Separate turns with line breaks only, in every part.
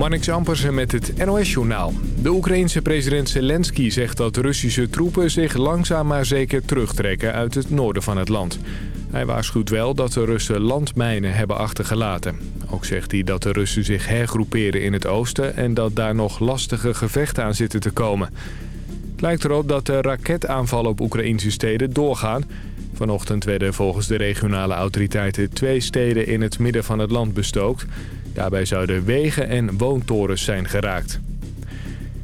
Marnix Ampersen met het NOS-journaal. De Oekraïense president Zelensky zegt dat Russische troepen zich langzaam maar zeker terugtrekken uit het noorden van het land. Hij waarschuwt wel dat de Russen landmijnen hebben achtergelaten. Ook zegt hij dat de Russen zich hergroeperen in het oosten en dat daar nog lastige gevechten aan zitten te komen. Het lijkt erop dat de raketaanvallen op Oekraïnse steden doorgaan. Vanochtend werden volgens de regionale autoriteiten twee steden in het midden van het land bestookt. Daarbij zouden wegen en woontorens zijn geraakt.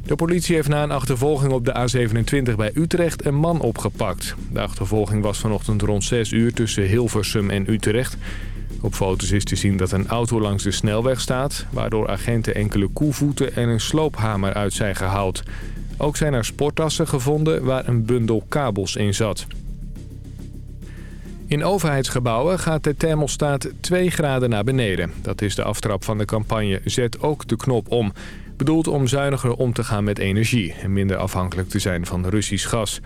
De politie heeft na een achtervolging op de A27 bij Utrecht een man opgepakt. De achtervolging was vanochtend rond 6 uur tussen Hilversum en Utrecht. Op foto's is te zien dat een auto langs de snelweg staat... waardoor agenten enkele koevoeten en een sloophamer uit zijn gehaald. Ook zijn er sporttassen gevonden waar een bundel kabels in zat. In overheidsgebouwen gaat de thermostaat 2 graden naar beneden. Dat is de aftrap van de campagne Zet ook de knop om. Bedoeld om zuiniger om te gaan met energie en minder afhankelijk te zijn van Russisch gas.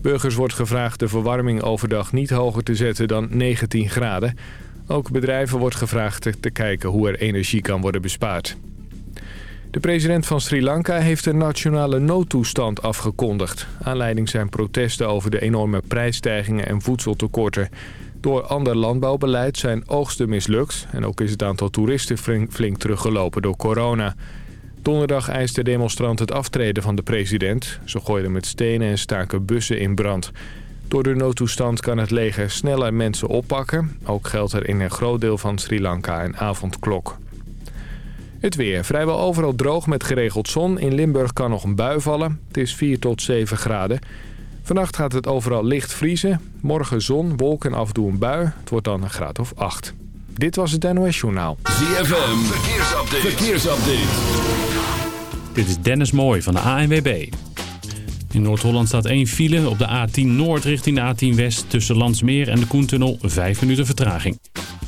Burgers wordt gevraagd de verwarming overdag niet hoger te zetten dan 19 graden. Ook bedrijven wordt gevraagd te kijken hoe er energie kan worden bespaard. De president van Sri Lanka heeft een nationale noodtoestand afgekondigd. Aanleiding zijn protesten over de enorme prijsstijgingen en voedseltekorten. Door ander landbouwbeleid zijn oogsten mislukt... en ook is het aantal toeristen flink teruggelopen door corona. Donderdag eiste demonstranten het aftreden van de president. Ze gooiden met stenen en staken bussen in brand. Door de noodtoestand kan het leger sneller mensen oppakken. Ook geldt er in een groot deel van Sri Lanka een avondklok. Het weer. Vrijwel overal droog met geregeld zon. In Limburg kan nog een bui vallen. Het is 4 tot 7 graden. Vannacht gaat het overal licht vriezen. Morgen zon, wolken en af en toe een bui. Het wordt dan een graad of 8. Dit was het NOS Journaal.
ZFM. Verkeersupdate. Verkeersupdate.
Dit is Dennis Mooij van de ANWB. In Noord-Holland staat één file op de A10 Noord richting de A10 West... tussen Landsmeer en de Koentunnel, 5 minuten vertraging.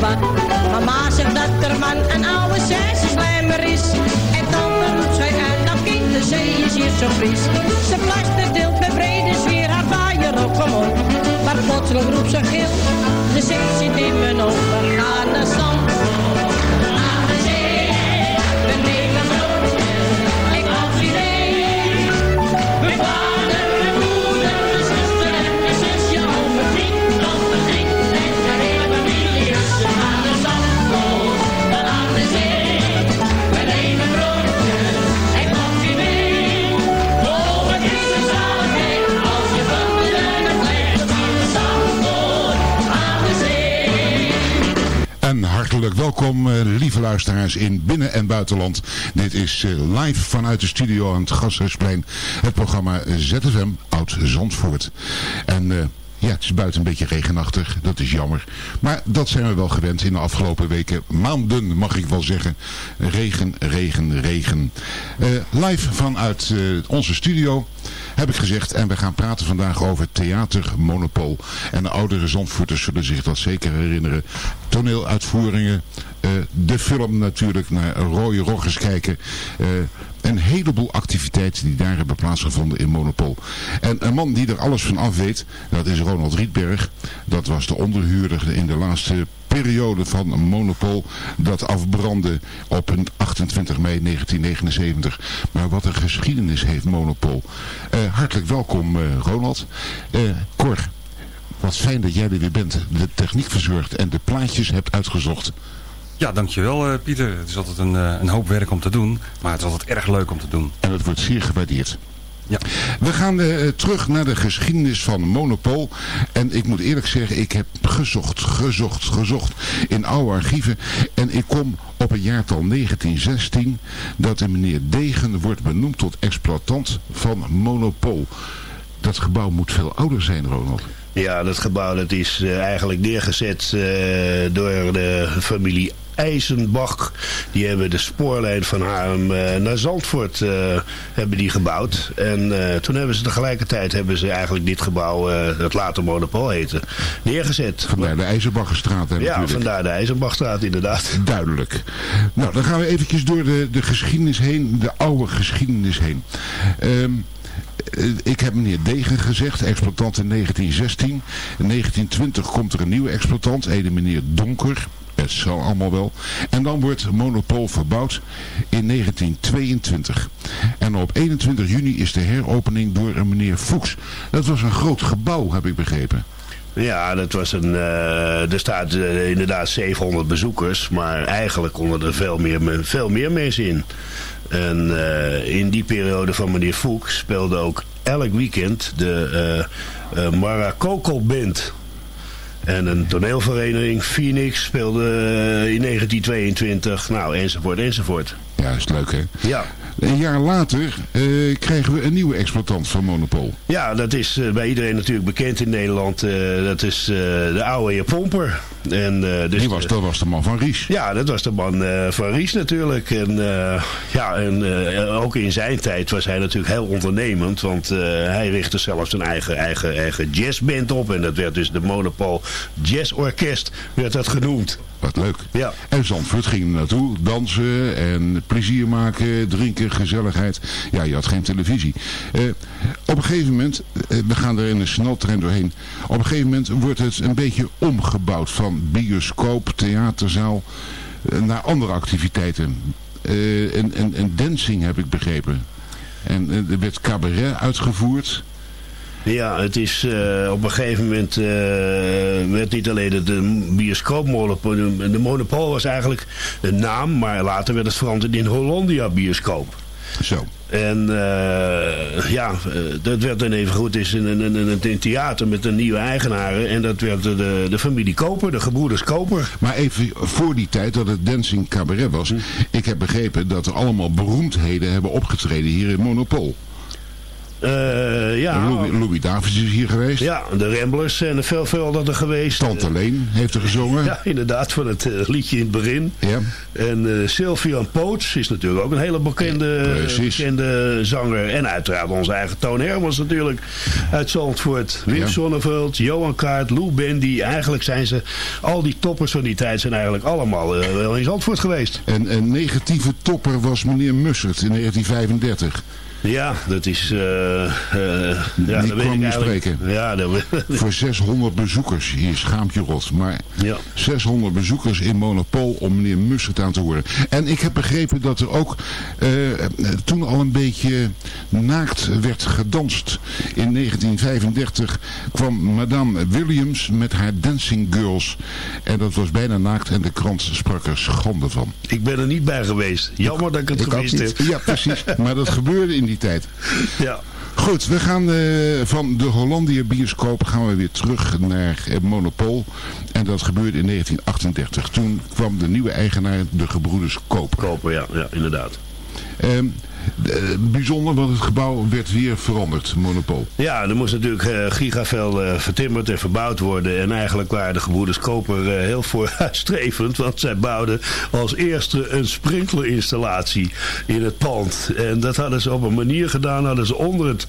Mama zegt dat er man een oude slijmer is. En dan roept zij uit, dat kind, de zee is hier zo fris. Ze plaster deelt met brede sfeer haar vaaier op gewoon. Maar plotseling roept ze gil, de zee zit in mijn ogen. Ga in
binnen- en buitenland. Dit is eh, live vanuit de studio aan het Gashuisplein. Het programma ZFM Oud Zandvoort. En... eh, ja, het is buiten een beetje regenachtig. Dat is jammer. Maar dat zijn we wel gewend in de afgelopen weken. Maanden mag ik wel zeggen. Regen, regen, regen. Eh, live vanuit onze studio heb ik gezegd. En we gaan praten vandaag over theatermonopol. En de oudere Zandvoorters zullen zich dat zeker herinneren. Toneeluitvoeringen. eh, de film natuurlijk naar Rode Roggers kijken. eh, een heleboel activiteiten die daar hebben plaatsgevonden in Monopol. En een man die er alles van af weet, dat is Ronald Rietberg. Dat was de onderhuurder in de laatste periode van Monopol dat afbrandde op een 28 mei 1979. Maar wat een geschiedenis heeft Monopol. Uh, hartelijk welkom uh, Ronald. Uh, Cor, wat fijn dat jij er weer bent. De techniek verzorgt en de plaatjes hebt uitgezocht.
Ja, dankjewel Pieter. Het is altijd een, een hoop werk om te doen, maar het is altijd erg leuk om te doen.
En het wordt zeer gewaardeerd.
Ja.
We gaan uh, terug naar de geschiedenis van Monopol. En ik moet eerlijk zeggen, ik heb gezocht, gezocht, gezocht in oude archieven. En ik kom op het jaartal 1916 dat de meneer Degen wordt benoemd tot exploitant van Monopol. Dat gebouw moet veel ouder zijn, Ronald.
Ja, dat gebouw dat is uh, eigenlijk neergezet uh, door de familie IJzenbach. Die hebben de spoorlijn van Haarlem uh, naar Zandvoort hebben die gebouwd. En toen hebben ze tegelijkertijd hebben ze eigenlijk dit gebouw, dat later Monopol heette, neergezet.
Vandaar de IJzenbachstraat.
Ja,
natuurlijk.
vandaar de IJzenbachstraat inderdaad.
Duidelijk. Nou, dan gaan we eventjes door de, de geschiedenis heen, de oude geschiedenis heen. Um, ik heb meneer Degen gezegd, exploitant in 1916. In 1920 komt er een nieuwe exploitant, ene meneer Donker. Zal allemaal wel. En dan wordt Monopol verbouwd in 1922. En op 21 juni is de heropening door meneer Fuchs. Dat was een groot gebouw, heb ik begrepen.
Ja, dat was een, uh, er staat uh, inderdaad 700 bezoekers, maar eigenlijk konden er veel meer, veel meer mensen in. En uh, in die periode van meneer Fuchs speelde ook elk weekend de uh, Band. En een toneelvereniging, Phoenix, speelde in 1922, nou enzovoort enzovoort.
Ja, is leuk hè?
Ja.
Een jaar later uh, krijgen we een nieuwe exploitant van Monopol.
Ja, dat is uh, bij iedereen natuurlijk bekend in Nederland. Uh, dat is de oude heer Pomper. En, dus,
Die was, dat was de man van Ries.
Ja, dat was de man van Ries natuurlijk. En, ja, en ook in zijn tijd was hij natuurlijk heel ondernemend. Want hij richtte zelfs een eigen, eigen, eigen jazzband op. En dat werd dus de Monopol Jazz Orkest werd dat genoemd.
Wat leuk.
Ja.
En Zandvoort ging er naartoe. Dansen en plezier maken, drinken, gezelligheid. Ja, je had geen televisie. Uh, op een gegeven moment, uh, we gaan er in een sneltrein doorheen. Op een gegeven moment wordt het een beetje omgebouwd van bioscoop, theaterzaal uh, naar andere activiteiten. en, en, en dancing heb ik begrepen. En er werd cabaret uitgevoerd.
Ja, het is uh, op een gegeven moment uh, werd niet alleen de, de bioscoopmonopol. De monopol was eigenlijk de naam, maar later werd het veranderd in Hollandia bioscoop.
Zo.
En uh, ja, dat werd dan even goed is in een, een, een, een, theater met een nieuwe eigenaren. En dat werd de, de familie Koper, de gebroeders Koper.
Maar even voor die tijd dat het Dancing Cabaret was. Hm. Ik heb begrepen dat er allemaal beroemdheden hebben opgetreden hier in Monopol.
Uh, ja.
Louis, Louis Davids is hier geweest.
Ja, de Ramblers zijn er veel, veel er geweest.
Tante Leen heeft er gezongen.
Ja, inderdaad, van het uh, liedje in het begin.
Ja.
En uh, Sylvian Poots is natuurlijk ook een hele bekende, bekende zanger. En uiteraard onze eigen Toon Hermans natuurlijk uit Zandvoort. Wim ja. Sonneveld, Johan Kaart, Lou Bendy. Eigenlijk zijn ze, al die toppers van die tijd zijn eigenlijk allemaal wel in Zandvoort geweest.
En een negatieve topper was meneer Mussert in 1935.
Ja, dat is... Uh, uh, ja, dat
kwam niet spreken.
Ja, dat
Voor 600 bezoekers. Hier schaamt je rot. Maar
ja.
600 bezoekers in Monopol om meneer Mussert aan te horen. En ik heb begrepen dat er ook uh, toen al een beetje naakt werd gedanst. In 1935 kwam Madame Williams met haar Dancing Girls. En dat was bijna naakt en de krant sprak er schande van.
Ik ben er niet bij geweest. Jammer dat ik het
ik
gemist heb.
Ja, precies. Maar dat gebeurde in die tijd.
Ja.
Goed, we gaan uh, van de Hollandia bioscoop gaan we weer terug naar uh, Monopol. En dat gebeurde in 1938. Toen kwam de nieuwe eigenaar, de gebroeders Koper.
Koper, ja, ja inderdaad.
Um, uh, bijzonder, want het gebouw werd weer veranderd, Monopol.
Ja, er moest natuurlijk uh, gigaveel uh, vertimmerd en verbouwd worden. En eigenlijk waren de gebroeders Koper heel vooruitstrevend. Want zij bouwden als eerste een sprinklerinstallatie in het pand. En dat hadden ze op een manier gedaan. Hadden ze onder het,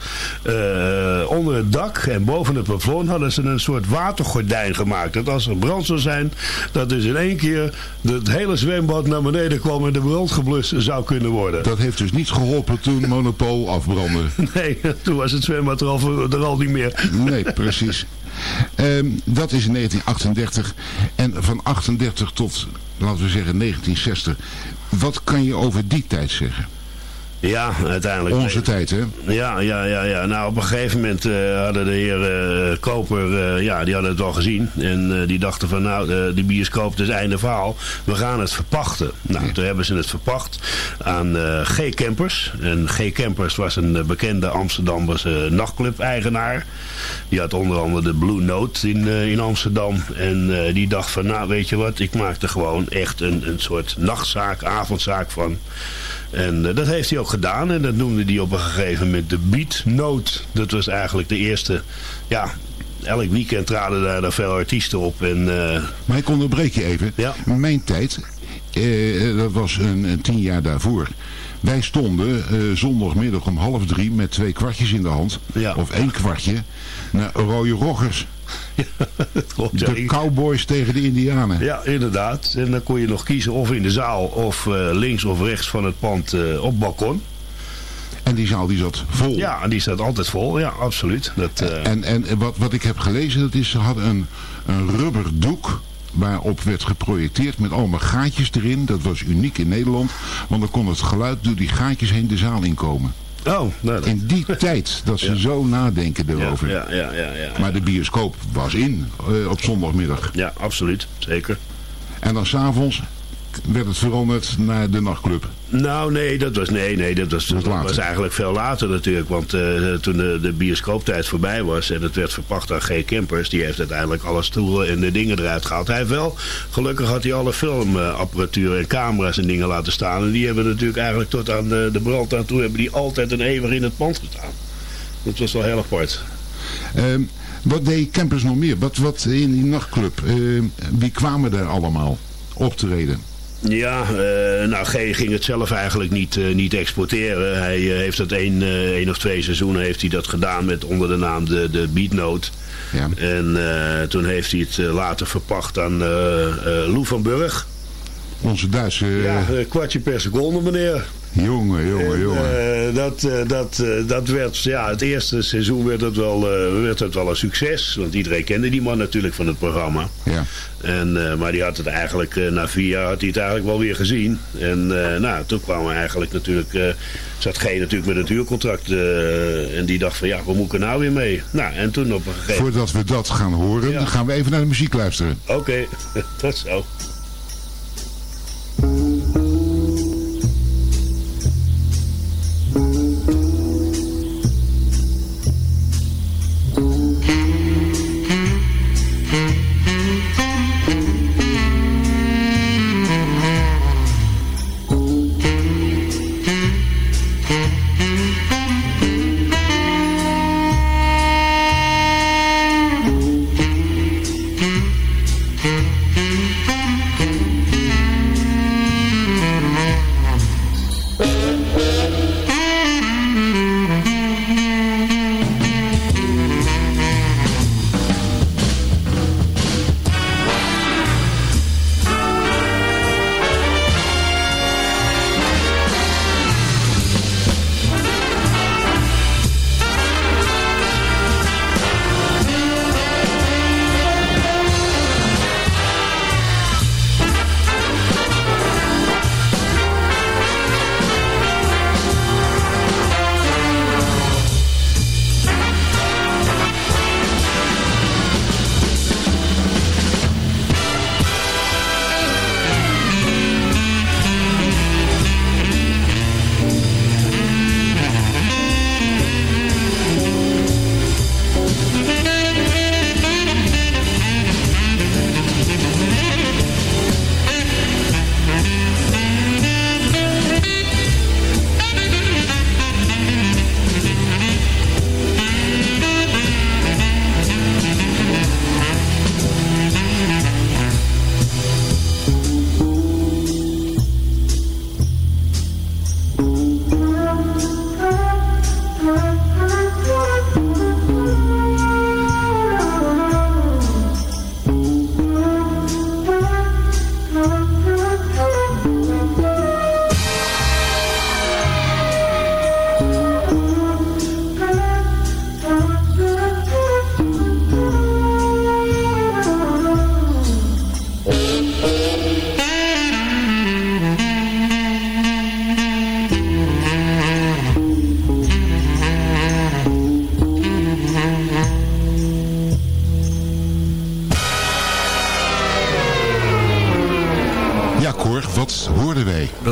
onder het dak en boven het plafond hadden ze een soort watergordijn gemaakt. Dat als er brand zou zijn, dat dus in één keer het hele zwembad naar beneden kwam en de brand geblust zou kunnen worden.
Dat heeft dus niet geholpen toen Monopol afbrandde.
Nee, toen was het zwembad er al, er al niet meer.
Nee, precies. Ehm, dat is in 1938. En van 38 tot, laten we zeggen, 1960. Wat kan je over die tijd zeggen?
Ja, uiteindelijk.
Onze tijd, hè?
Ja, ja, ja, ja. Nou, op een gegeven moment uh, hadden de heer uh, Koper, uh, ja, die hadden het wel gezien. En die dachten van, nou, die bioscoop, het is einde verhaal. We gaan het verpachten. Nou, ja. toen hebben ze het verpacht aan G. Campers. En G. Campers was een bekende Amsterdamse nachtclub-eigenaar. Die had onder andere de Blue Note in, in Amsterdam. En die dacht van, nou, weet je wat, ik maak er gewoon echt een, een soort nachtzaak, avondzaak van. En uh, dat heeft hij ook gedaan. En dat noemde hij op een gegeven moment de Beat Note. Dat was eigenlijk de eerste... Ja, elk weekend traden daar, daar veel artiesten op. En, uh...
Maar ik onderbreek je even.
Ja.
Mijn tijd, uh, dat was een, een, tien jaar daarvoor. Wij stonden zondagmiddag om half drie met twee kwartjes in de hand.
Ja.
Of één kwartje. Naar Rode Roggers.
Klopt,
de cowboys tegen de indianen.
Ja, inderdaad. En dan kon je nog kiezen of in de zaal of uh, links of rechts van het pand uh, op balkon.
En die zaal die zat vol.
Ja, die staat altijd vol. Ja, absoluut. Dat, uh...
En, en wat, wat ik heb gelezen, dat is, ze hadden een, een rubber doek waarop werd geprojecteerd met allemaal gaatjes erin. Dat was uniek in Nederland, want dan kon het geluid door die gaatjes heen de zaal inkomen.
Oh, nou,
In die tijd dat ze
Ja.
zo nadenken erover.
Ja, ja, ja, ja, ja.
Maar de bioscoop was in eh, op zondagmiddag.
Ja, absoluut. Zeker.
En dan s'avonds werd het veranderd naar de nachtclub.
Nou, nee, dat was, nee, nee, dat was, dat was eigenlijk veel later natuurlijk. Want eh, toen de, de bioscooptijd voorbij was en het werd verpacht aan G. Campers... die heeft uiteindelijk alle stoelen en de dingen eruit gehaald. Hij heeft wel, gelukkig had hij alle filmapparatuur en camera's en dingen laten staan. En die hebben natuurlijk eigenlijk tot aan de, de brand aan toe... hebben die altijd en eeuwig in het pand gestaan. Dat was wel heel apart.
Ehm, wat deed Campers nog meer? Wat, wat in die nachtclub? Ehm, wie kwamen daar allemaal optreden?
Ja, eh, nou G ging het zelf eigenlijk niet, eh, niet exporteren. Hij eh, heeft dat één, één of twee seizoenen heeft hij dat gedaan met onder de naam de, de Beatnote.
Ja.
En toen heeft hij het later verpacht aan Lou van Burg.
Onze Duitse...
Ja, een kwartje per seconde meneer.
Jongen, jongen,
En,
jongen.
eh, dat, eh, dat, eh, dat werd, ja, het eerste seizoen werd het, wel, werd het wel een succes. Want iedereen kende die man natuurlijk van het programma.
ja.
En, maar die had het eigenlijk, na vier jaar had hij het eigenlijk wel weer gezien. En nou, toen kwam hij eigenlijk natuurlijk, zat G natuurlijk met het huurcontract. en die dacht van, ja, waar moet ik er nou weer mee? Nou, en toen op een gegeven moment...
Voordat we dat gaan horen,
Ja.
gaan we even naar de muziek luisteren.
Oké, dat is zo.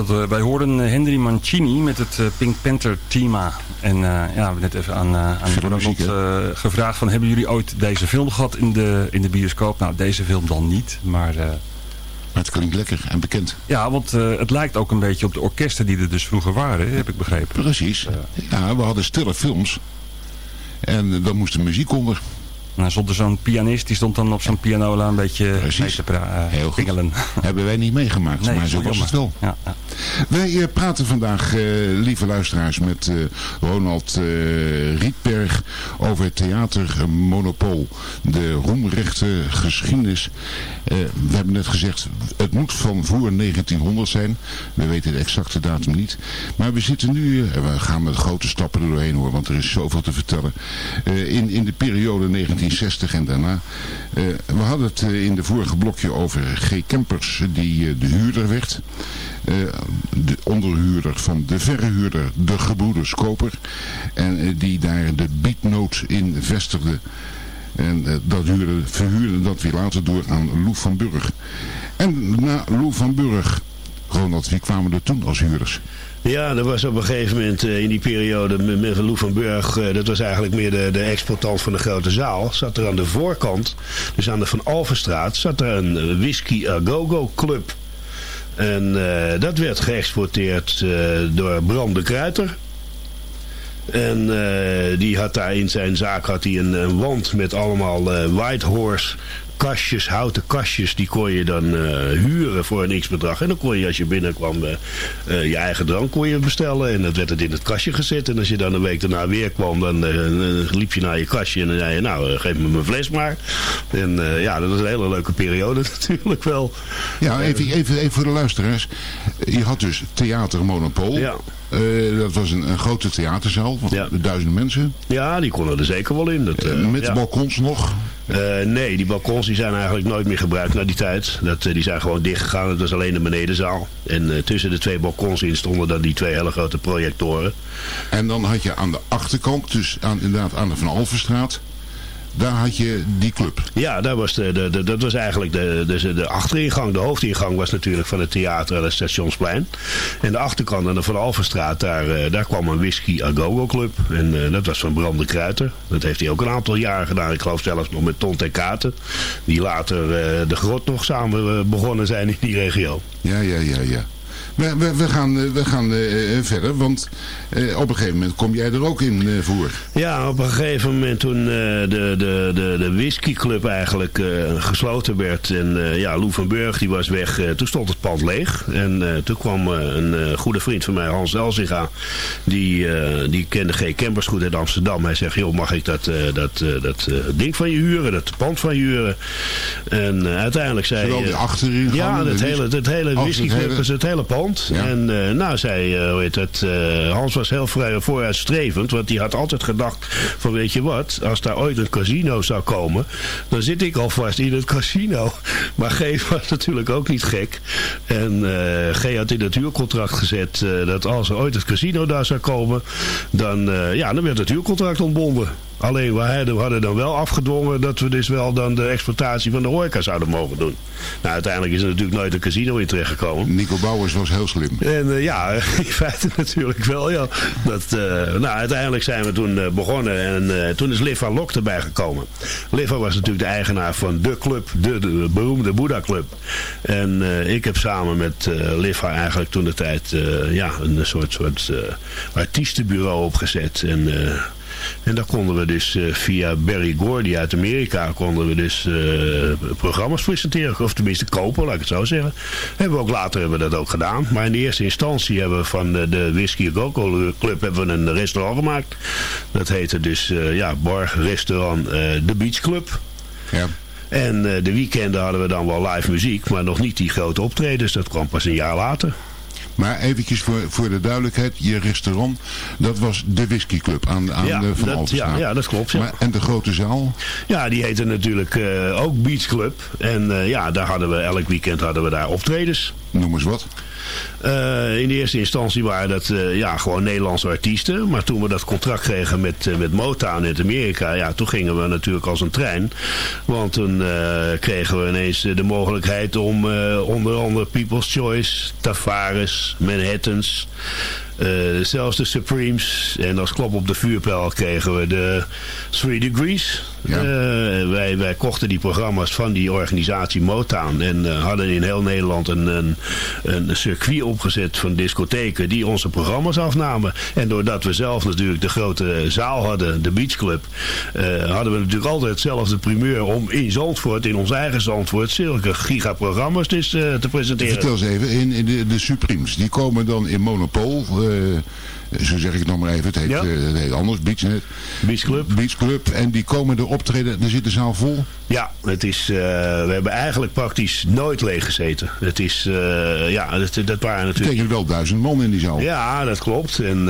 Dat, eh, wij hoorden eh, Henry Mancini met het eh, Pink Panther thema. En ja, we hebben net even aan, aan Ronald gevraagd van... hebben jullie ooit deze film gehad in de, in de bioscoop? Nou, deze film dan niet. Maar
Maar het klinkt lekker en bekend.
ja, want het lijkt ook een beetje op de orkesten die er dus vroeger waren. Heb ik begrepen.
Precies. Ja, we hadden stille films. En dan moest de muziek onder.
Nou, stond er zo'n pianist, die stond dan op zo'n pianola een beetje
Precies.
te eh,
Heel goed.
pingelen.
Hebben wij niet meegemaakt,
Nee,
maar zo was het wel.
Ja, ja.
Wij eh, praten vandaag, eh, lieve luisteraars, met Ronald Rietberg over het theater Monopool. De roemrechte geschiedenis. We hebben net gezegd, het moet van voor 1900 zijn. We weten de exacte datum niet. Maar we zitten nu, en we gaan met grote stappen er doorheen hoor, want er is zoveel te vertellen. In, in de periode 1960 en daarna. Eh, we hadden het eh, in de vorige blokje over G. Kempers, die eh, de huurder werd. De onderhuurder van de verhuurder, de gebroeders Koper. En die daar de biednoot in vestigde. En dat huurde, verhuurde dat weer later door aan Lou van Burg. En na Lou van Burg, Ronald, wie kwamen er toen als huurders?
Ja, dat was op een gegeven moment eh, in die periode met, Lou van Burg, eh, dat was eigenlijk meer de, de van de grote zaal, zat er aan de voorkant, dus aan de Van Alvenstraat, zat er een eh, Whisky A Go-Go Club. En dat werd geëxporteerd door Bram de Kruiter. En eh, die had daar in zijn zaak had hij een, een wand met allemaal eh, White Horse kastjes, houten kastjes, die kon je dan eh, huren voor een x-bedrag. En dan kon je als je binnenkwam eh, eh, je eigen drank kon je bestellen. En dat werd het in het kastje gezet. En als je dan een week daarna weer kwam, dan eh, eh, liep je naar je kastje en dan zei je, nou eh, geef me mijn fles maar. En eh, ja, dat was een hele leuke periode natuurlijk wel.
Ja, even, even, even voor de luisteraars. Je had dus Theater Monopool.
Ja.
Eh, dat was een, een grote theaterzaal van
Ja.
duizenden mensen.
Ja, die konden er zeker wel in. Dat, eh,
Eh, met
ja.
balkons nog.
Nee, die balkons die zijn eigenlijk nooit meer gebruikt na die tijd. Dat, die zijn gewoon dichtgegaan. Het was alleen de benedenzaal. En tussen de twee balkons in stonden dan die twee hele grote projectoren.
En dan had je aan de achterkant, dus aan, inderdaad aan de Van Alvenstraat, daar had je die club.
Ja, daar was de, de, de- dat was eigenlijk de, de, de achteringang. De hoofdingang was natuurlijk van het theater aan het Stationsplein. En de achterkant aan de Van Alvenstraat, daar, eh, daar kwam een Whisky A Go-Go Club. En eh, dat was van Bram de Kruiter. Dat heeft hij ook een aantal jaren gedaan. Ik geloof zelfs nog met Ton ten Katen. Die later eh, de grot nog samen begonnen zijn in die regio.
Ja, ja, ja, ja. We, we, we gaan, eh, we gaan eh, eh, verder, want op een gegeven moment kom jij er ook in voor.
Ja, op een gegeven moment toen de, de, de, de whiskyclub eigenlijk gesloten werd. En ja, Lou van Burg die was weg. toen stond het pand leeg. En toen kwam een goede vriend van mij, Hans Elzinga. Die, die kende G. Kempers goed uit Amsterdam. Hij zegt, joh, mag ik dat, dat, dat ding van je huren? Dat pand van je huren? En uiteindelijk zei...
Zowel de achterin
ja, het hele, het hele whiskyclub
het hele-
is het hele pand.
Ja.
En eh, nou, zei, eh, hoe heet het, eh, Hans was heel vrij vooruitstrevend. Want die had altijd gedacht van, weet je wat, als daar ooit een casino zou komen, dan zit ik alvast in het casino. Maar G was natuurlijk ook niet gek. En G had in het huurcontract gezet dat als er ooit het casino daar zou komen, dan, ja, dan werd het huurcontract ontbonden. Alleen we hadden, dan wel afgedwongen dat we dus wel dan de exploitatie van de horeca zouden mogen doen. Nou, uiteindelijk is er natuurlijk nooit een casino in terechtgekomen.
Nico Bouwers was heel slim.
En eh, ja, in feite natuurlijk wel, ja. Dat, eh, nou, uiteindelijk zijn we toen eh, begonnen en toen is Liv van Lok erbij gekomen. Liv was natuurlijk de eigenaar van de club, de, de beroemde Boeddha Club. En ik heb samen met eh Liv eigenlijk toen de tijd ja, een soort, soort artiestenbureau opgezet. En... en daar konden we dus eh, via Barry Gordy uit Amerika konden we dus eh, programma's presenteren. Of tenminste kopen, laat ik het zo zeggen. Hebben we ook later hebben we dat ook gedaan. Maar in de eerste instantie hebben we van de, de Whisky Go Club hebben we een restaurant gemaakt. Dat heette dus eh, ja, bar, restaurant The Beach Club.
Ja.
En de weekenden hadden we dan wel live muziek, maar nog niet die grote optredens. Dat kwam pas een jaar later.
Maar eventjes voor, voor de duidelijkheid, je restaurant, dat was de Whisky Club aan, aan
Ja,
de Van
dat, ja, ja, dat klopt. Ja.
Maar, en de grote zaal?
Ja, die heette natuurlijk eh, ook Beach Club. En eh, ja, daar hadden we elk weekend hadden we daar optredens.
Noem eens wat.
In de eerste instantie waren dat ja, gewoon Nederlandse artiesten. Maar toen we dat contract kregen met, met Motown in Amerika, ja, toen gingen we natuurlijk als een trein. Want toen kregen we ineens de mogelijkheid om onder andere People's Choice, Tavares, Manhattans... Uh, zelfs de Supremes. En als klop op de vuurpijl kregen we de Three Degrees. Ja. Uh, wij, wij kochten die programma's van die organisatie Motown. En uh, hadden in heel Nederland een, een, een, circuit opgezet van discotheken die onze programma's afnamen. En doordat we zelf natuurlijk de grote zaal hadden, de Beach Club, hadden we natuurlijk altijd hetzelfde primeur om in Zandvoort, in ons eigen Zandvoort, zulke gigaprogramma's dus, te presenteren.
Vertel eens even, in, in de, de Supremes, die komen dan in Monopol zo zeg ik het nog maar even. Het heet, ja. het heet anders, Beach,
Beach Club.
Beach Club. En die komen er optreden, dan zit de zaal vol?
Ja, het is, uh, we hebben eigenlijk praktisch nooit leeg gezeten. Het is, uh, ja, dat, dat waren natuurlijk...
Betekent wel duizend man in die zaal.
Ja, dat klopt. En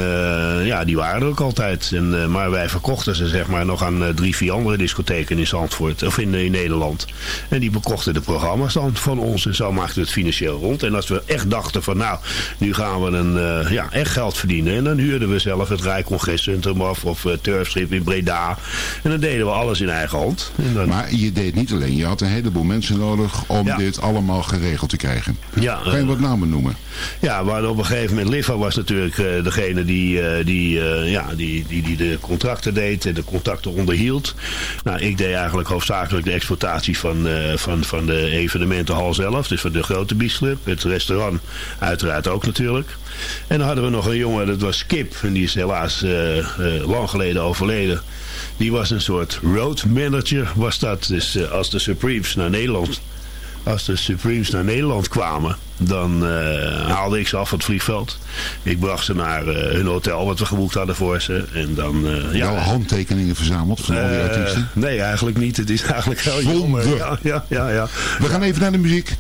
ja, die waren er ook altijd. En, maar wij verkochten ze zeg maar nog aan drie, vier andere discotheken in Zandvoort. Of in, in Nederland. En die bekochten de programma's dan van ons. En zo maakten we het financieel rond. En als we echt dachten van nou, nu gaan we een, ja, echt geld verdienen. En dan huurden we zelf het Rijcongrescentrum af of uh, Turfschip in Breda. En dan deden we alles in eigen hand.
Dan... Maar je deed niet alleen. Je had een heleboel mensen nodig om dit allemaal geregeld te krijgen. Ja, kan je wat namen noemen?
Ja, maar op een gegeven moment Liva was natuurlijk uh, degene die, uh, die, ja, die, die, die de contracten deed en de contacten onderhield. Nou, ik deed eigenlijk hoofdzakelijk de exploitatie van, van, van de evenementenhal zelf. Dus van de grote biesclub. Het restaurant uiteraard ook natuurlijk. En dan hadden we nog een jongen, dat was Skip. En die is helaas uh, uh, lang geleden overleden. Die was een soort road manager, was dat. Dus uh, als de Supremes naar Nederland... Als de Supremes naar Nederland kwamen, dan haalde ik ze af van het vliegveld. Ik bracht ze naar hun hotel, wat we geboekt hadden voor ze. En dan,
ja, handtekeningen verzameld van al die artiesten?
Nee, eigenlijk niet. Het is eigenlijk heel
jammer.
Ja, ja, ja, ja.
We gaan even naar de muziek.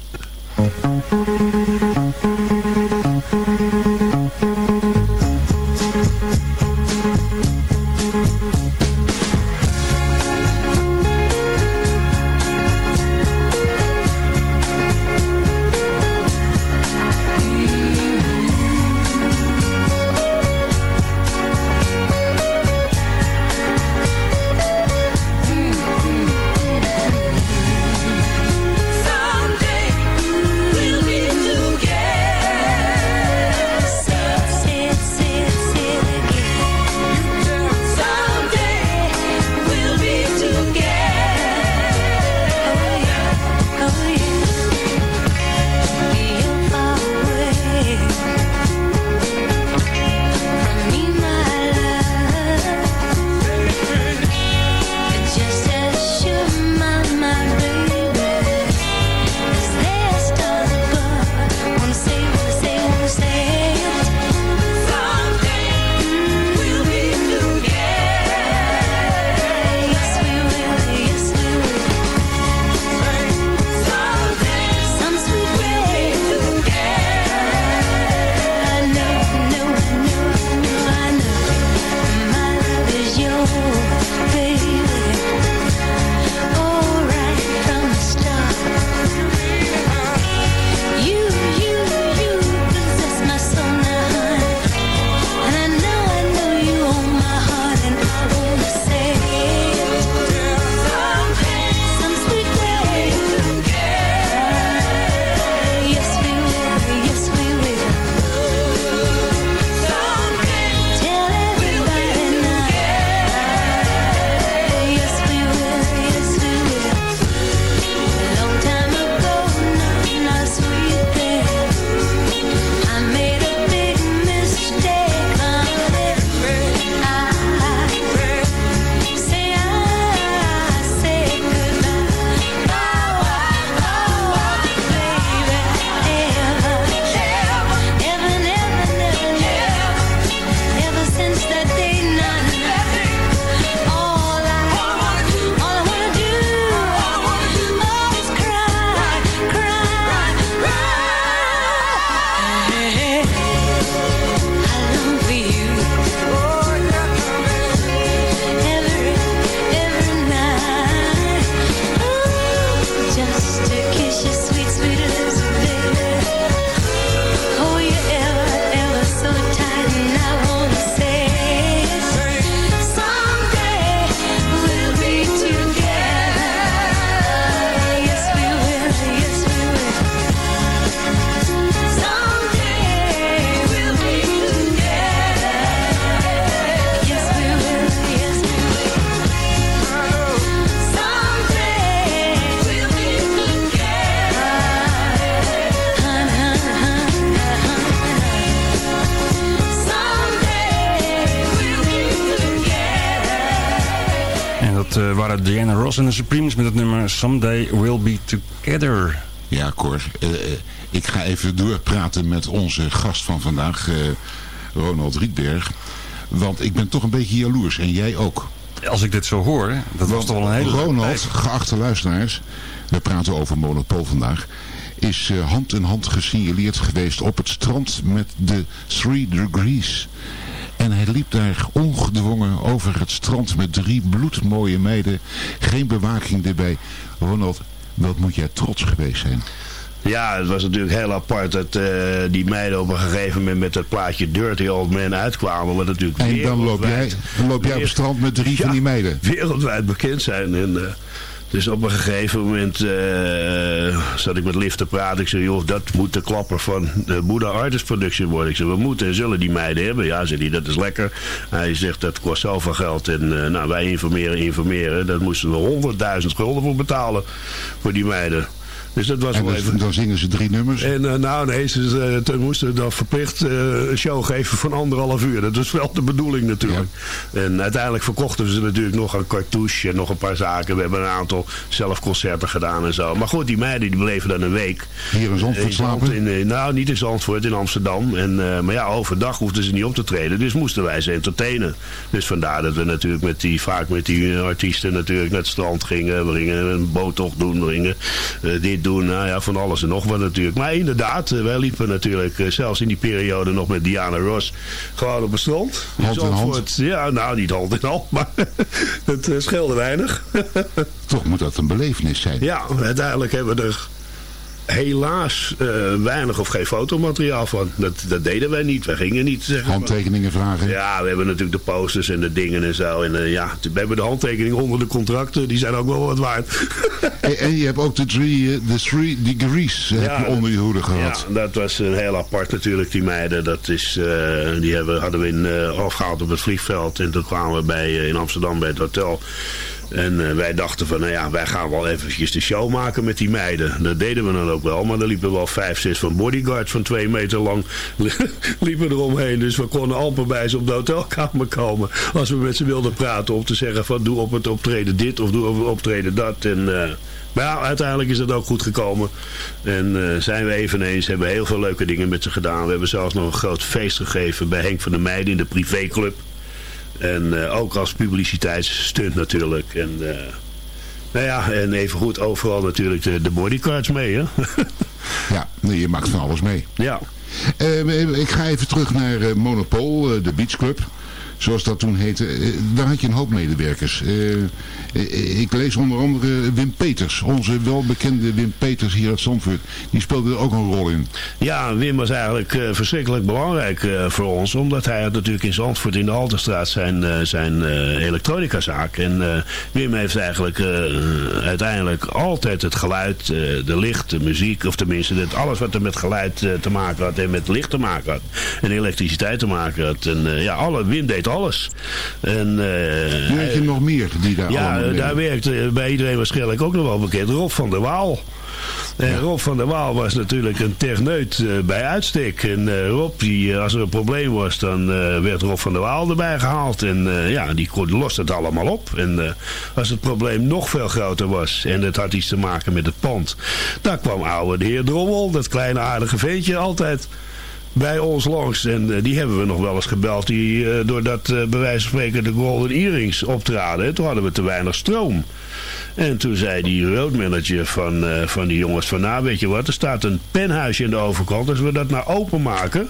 En de Supremes met het nummer Someday We'll Be Together.
Ja, Cor. eh, eh, ik ga even doorpraten met onze gast van vandaag, eh, Ronald Rietberg. Want ik ben toch een beetje jaloers. En jij ook.
Als ik dit zo hoor, dat was toch wel een hele...
Ronald, geachte luisteraars, we praten over Monopol vandaag, is hand in hand gesignaleerd geweest op het strand met de Three Degrees. En hij liep daar ongedwongen over het strand met drie bloedmooie meiden. Geen bewaking erbij. Ronald, wat moet jij trots geweest zijn?
Ja, het was natuurlijk heel apart dat eh, die meiden op een gegeven moment met dat plaatje Dirty Old Man uitkwamen. Wat natuurlijk
En dan loop jij, dan loop jij op het strand met drie van die meiden.
Wereldwijd bekend zijn. En, eh, dus op een gegeven moment eh, zat ik met Liv te praten. Ik zei, joh, dat moet de klapper van de Buddha Artist Production worden. Ik zei, we moeten en zullen die meiden hebben. Ja, zei hij, dat is lekker. Hij zegt, dat kost zoveel geld. En eh, nou, wij informeren, informeren. Daar moesten we 100.000 gulden voor betalen. Voor die meiden. Dus dat was
En
wel
dan,
even...
dan zingen ze drie nummers.
En eh, nou nee, ze, ze moesten dan verplicht eh, een show geven van anderhalf uur. Dat was wel de bedoeling natuurlijk. En uiteindelijk verkochten we ze natuurlijk nog een cartouche en nog een paar zaken. We hebben een aantal zelfconcerten gedaan en zo. Maar goed, die meiden die bleven dan een week.
Hier in Zandvoort
Zand-
slapen.
in, eh, nou, niet in Zandvoort, in Amsterdam. En, eh, maar ja, overdag hoefden ze niet op te treden. Dus moesten wij ze entertainen. Dus vandaar dat we natuurlijk met die, vaak met die eh, artiesten natuurlijk naar het strand gingen. We gingen een boottocht doen, we gingen eh, dit doen. Nou ja, van alles en nog wat natuurlijk. Maar inderdaad, eh, wij liepen natuurlijk eh, zelfs in die periode nog met Diana Ross gewoon op het strand.
Hand in hand?
Ja, nou niet hand in hand, maar het eh, scheelde weinig.
Toch moet dat een belevenis zijn.
Ja, uiteindelijk hebben we er helaas eh, weinig of geen fotomateriaal van. Dat, dat deden wij niet. Wij gingen niet.
Handtekeningen vragen.
Ja, we hebben natuurlijk de posters en de dingen en zo. En eh, ja, we hebben de handtekeningen onder de contracten. Die zijn ook wel wat waard.
En, en je hebt ook de drie, eh, de three degrees
Ja,
onder je hoede gehad.
Ja, dat was een heel apart natuurlijk, die meiden. Dat is, die hebben, hadden we in, eh, afgehaald op het vliegveld. En toen kwamen we bij, in Amsterdam bij het hotel. En eh, wij dachten van, nou ja, wij gaan wel eventjes de show maken met die meiden. Dat deden we dan ook wel. Maar er liepen wel vijf, zes van bodyguards van twee meter lang. liepen eromheen. Dus we konden amper bij ze op de hotelkamer komen. Als we met ze wilden praten. Om te zeggen van, doe op het optreden dit of doe op het optreden dat. En... eh, maar ja, uiteindelijk is dat ook goed gekomen. En eh, zijn we eveneens, hebben heel veel leuke dingen met ze gedaan. We hebben zelfs nog een groot feest gegeven bij Henk van der Meijden in de privéclub. En eh, ook als publiciteitsstunt natuurlijk. En, eh, nou ja, en even goed overal natuurlijk de, de bodycards mee, hè?
Ja, je maakt van alles mee.
ja.
Eh, ik ga even terug naar eh, Monopol, de Beach Club. Zoals dat toen heette. Eh, daar had je een hoop medewerkers. Eh, eh, ik lees onder andere Wim Peters. Onze welbekende Wim Peters hier uit Zandvoort. Die speelde er ook een rol in.
Ja, Wim was eigenlijk verschrikkelijk belangrijk voor ons. Omdat hij had natuurlijk in Zandvoort in de Halterstraat zijn, zijn elektronicazaak. En Wim heeft eigenlijk uiteindelijk altijd het geluid, de licht, de muziek... of tenminste het, alles wat er met geluid te maken had en met licht te maken had. En elektriciteit te maken had. En ja, alle, Wim deed alles. En, eh,
Nu had je nog meer die daar
ja, eh, daar werkte bij iedereen waarschijnlijk ook nog wel bekend. Rob van der Waal. En Rob van der Waal was natuurlijk een techneut eh, bij uitstek. En eh, Rob, die, eh, als er een probleem was, dan eh, werd Rob van der Waal erbij gehaald. En eh, ja, die loste het allemaal op. En eh, als het probleem nog veel groter was en het had iets te maken met het pand, dan kwam oude de heer Drommel, dat kleine aardige ventje, altijd bij ons langs. En eh, die hebben we nog wel eens gebeld. Die, eh, doordat uh, bij wijze van spreken de Golden Earrings optraden. En toen hadden we te weinig stroom. En toen zei die roadmanager van, van die jongens van... Nou, weet je wat, er staat een penhuisje in de overkant. Als we dat nou openmaken...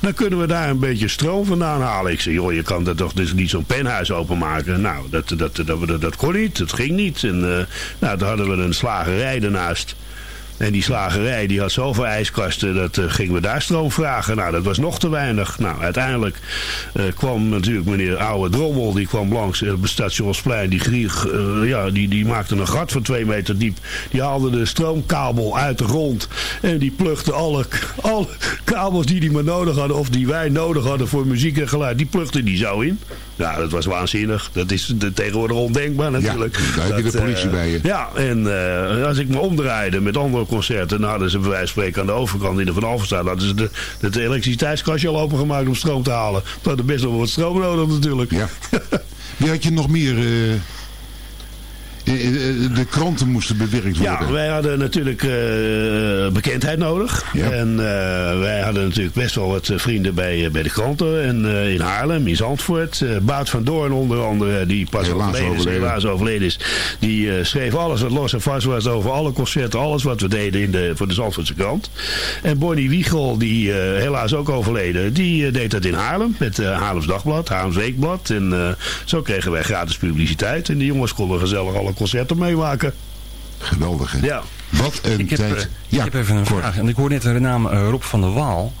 Dan kunnen we daar een beetje stroom vandaan halen. Ik zei, joh, je kan dat toch dus niet zo'n penhuis openmaken. Nou, dat, dat, dat, dat, kon niet. Dat ging niet. En nou, toen hadden we een slagerij ernaast. En die slagerij die had zoveel ijskasten, dat uh, gingen we daar stroom vragen. Nou, dat was nog te weinig. Nou, uiteindelijk uh, kwam natuurlijk meneer Oude Drommel, die kwam langs op het stationsplein. Die, ja, die, die maakte een gat van twee meter diep. Die haalde de stroomkabel uit de grond. En die plugde alle, alle kabels die die maar nodig hadden, of die wij nodig hadden voor muziek en geluid, die plugde die zo in. Ja, dat was waanzinnig. Dat is de, tegenwoordig ondenkbaar natuurlijk.
Ja, daar heb je de politie
dat,
bij je.
Ja, en als ik me omdraaide met andere concerten. Dan hadden ze bij wijze van spreken aan de overkant in de Van Alphenstraat. hadden ze de, de, de elektriciteitskastje al opengemaakt om stroom te halen. We hadden best wel wat stroom nodig natuurlijk.
Ja. Wie had je nog meer uh, de kranten moesten bewerkt worden.
Ja, wij hadden natuurlijk bekendheid nodig.
Ja.
En wij hadden natuurlijk best wel wat vrienden bij, bij de kranten. En in Haarlem, in Zandvoort. Bout van Doorn onder andere, die pas
Helaas
overleden is. Helaas overleden is. Die schreef alles wat los en vast was over alle concerten. Alles wat we deden in de, voor de Zandvoortse krant. En Bonnie Wiegel, die helaas ook overleden. Die deed dat in Haarlem. Met Haarlems Dagblad, Haarlems Weekblad. En zo kregen wij gratis publiciteit. En die jongens konden gezellig alle concerten meemaken.
Geweldig, hè?
Ja.
Wat een
Ik heb,
tijd.
eh,
ja,
ik heb even een vraag. En ik hoor net de naam eh, Rob van der Waal.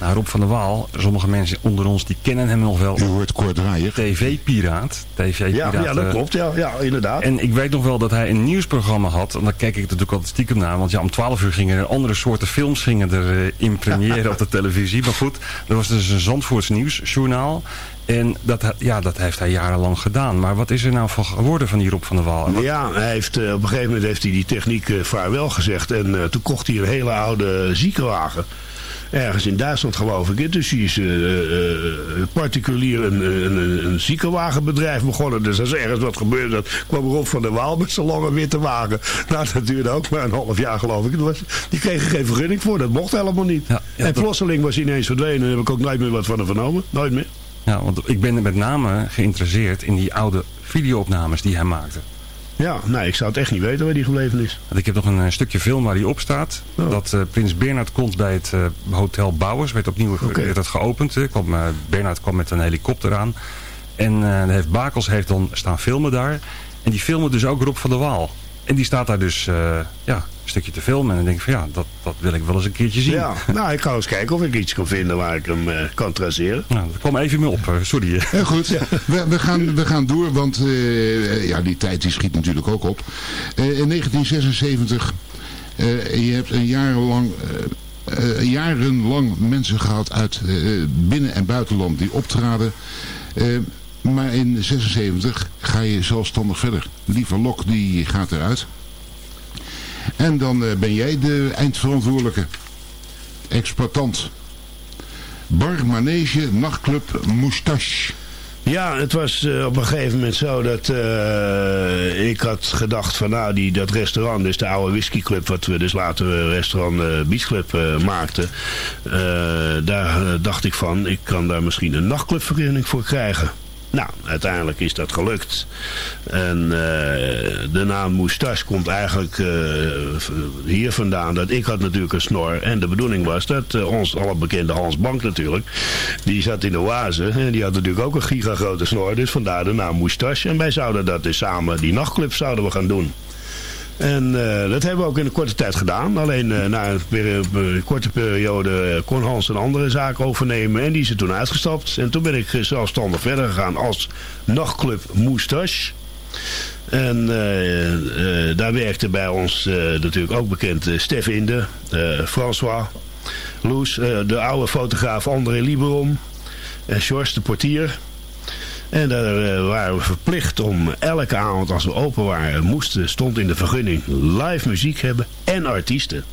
Nou, Rob van der Waal, sommige mensen onder ons die kennen hem nog wel.
U hoort Cor Draaier.
TV-piraat.
Ja,
TV-piraat.
ja, dat
eh,
klopt. Ja, ja inderdaad.
En ik weet nog wel dat hij een nieuwsprogramma had. En daar keek ik natuurlijk altijd stiekem naar. Want ja, om 12 uur gingen er andere soorten films gingen er in première op de televisie. Maar goed, er was dus een Zandvoorts nieuwsjournaal. En dat, ja, dat heeft hij jarenlang gedaan. Maar wat is er nou van geworden van die Rob van der Waal? Wat-
Ja, hij heeft, eh, op een gegeven moment heeft hij die techniek eh, vaarwel gezegd. En eh, toen kocht hij een hele oude ziekenwagen. Ergens in Duitsland geloof ik. Dus hij is particulier een, een, een, ziekenwagenbedrijf begonnen. Dus als er ergens wat gebeurde, dat kwam Rob van der Waal met zijn lange witte wagen. Nou, dat duurde ook maar een half jaar geloof ik. Was, die kregen geen vergunning voor, dat mocht helemaal niet.
Ja, ja,
en plotseling was hij ineens verdwenen. Daar heb ik ook nooit meer wat van hem vernomen. Nooit meer.
Ja, want ik ben met name geïnteresseerd in die oude videoopnames die hij maakte.
Ja, nee, ik zou het echt niet weten waar die gebleven is.
Want ik heb nog een eh, stukje film waar hij op staat.
Oh.
Dat eh, Prins Bernhard komt bij het eh, Hotel Bouwers. Werd opnieuw werd dat geopend. hè. Kwam, Bernhard kwam met een helikopter aan. En heeft Bakels heeft dan staan filmen daar. En die filmen dus ook Rob van der Waal. En die staat daar dus eh, ja, een stukje te filmen. En dan denk ik van ja, dat, dat wil ik wel eens een keertje zien.
Ja, nou, ik ga eens kijken of ik iets kan vinden waar ik hem eh, kan traceren.
Nou, dat kwam even mee op. eh, sorry.
Heel goed, we, we, gaan, we gaan door, want eh, ja, die tijd die schiet natuurlijk ook op. Eh, in 1976, eh, je hebt een jarenlang, jarenlang mensen gehad uit eh, binnen- en buitenland die optraden. Maar in 76 ga je zelfstandig verder. Lieve Lok die gaat eruit. En dan eh, ben jij de eindverantwoordelijke. Exploitant. Bar, manege, nachtclub, moustache.
Ja, het was eh, op een gegeven moment zo dat eh, ik had gedacht van nou, die, dat restaurant, dus de oude whiskyclub, wat we dus later restaurant eh Beach Club eh, maakten. daar dacht ik van, ik kan daar misschien een nachtclubvergunning voor krijgen. Nou, uiteindelijk is dat gelukt. En eh, de naam Moustache komt eigenlijk eh, hier vandaan. Dat ik had natuurlijk een snor. En de bedoeling was dat eh, ons allerbekende Hans Bank natuurlijk. Die zat in de oase. En die had natuurlijk ook een gigagrote snor. Dus vandaar de naam Moustache. En wij zouden dat dus samen, die nachtclub zouden we gaan doen. En eh, dat hebben we ook in een korte tijd gedaan. Alleen eh, na een, een korte periode eh, kon Hans een andere zaak overnemen. En die is toen uitgestapt. En toen ben ik eh, zelfstandig verder gegaan als nachtclub Moustache. En eh, eh, daar werkte bij ons eh, natuurlijk ook bekend eh, Stef Inde, eh, François, Loes, eh, de oude fotograaf André Liberom en George de portier. En daar eh, waren we verplicht om elke avond als we open waren, moesten, stond in de vergunning, live muziek hebben en artiesten.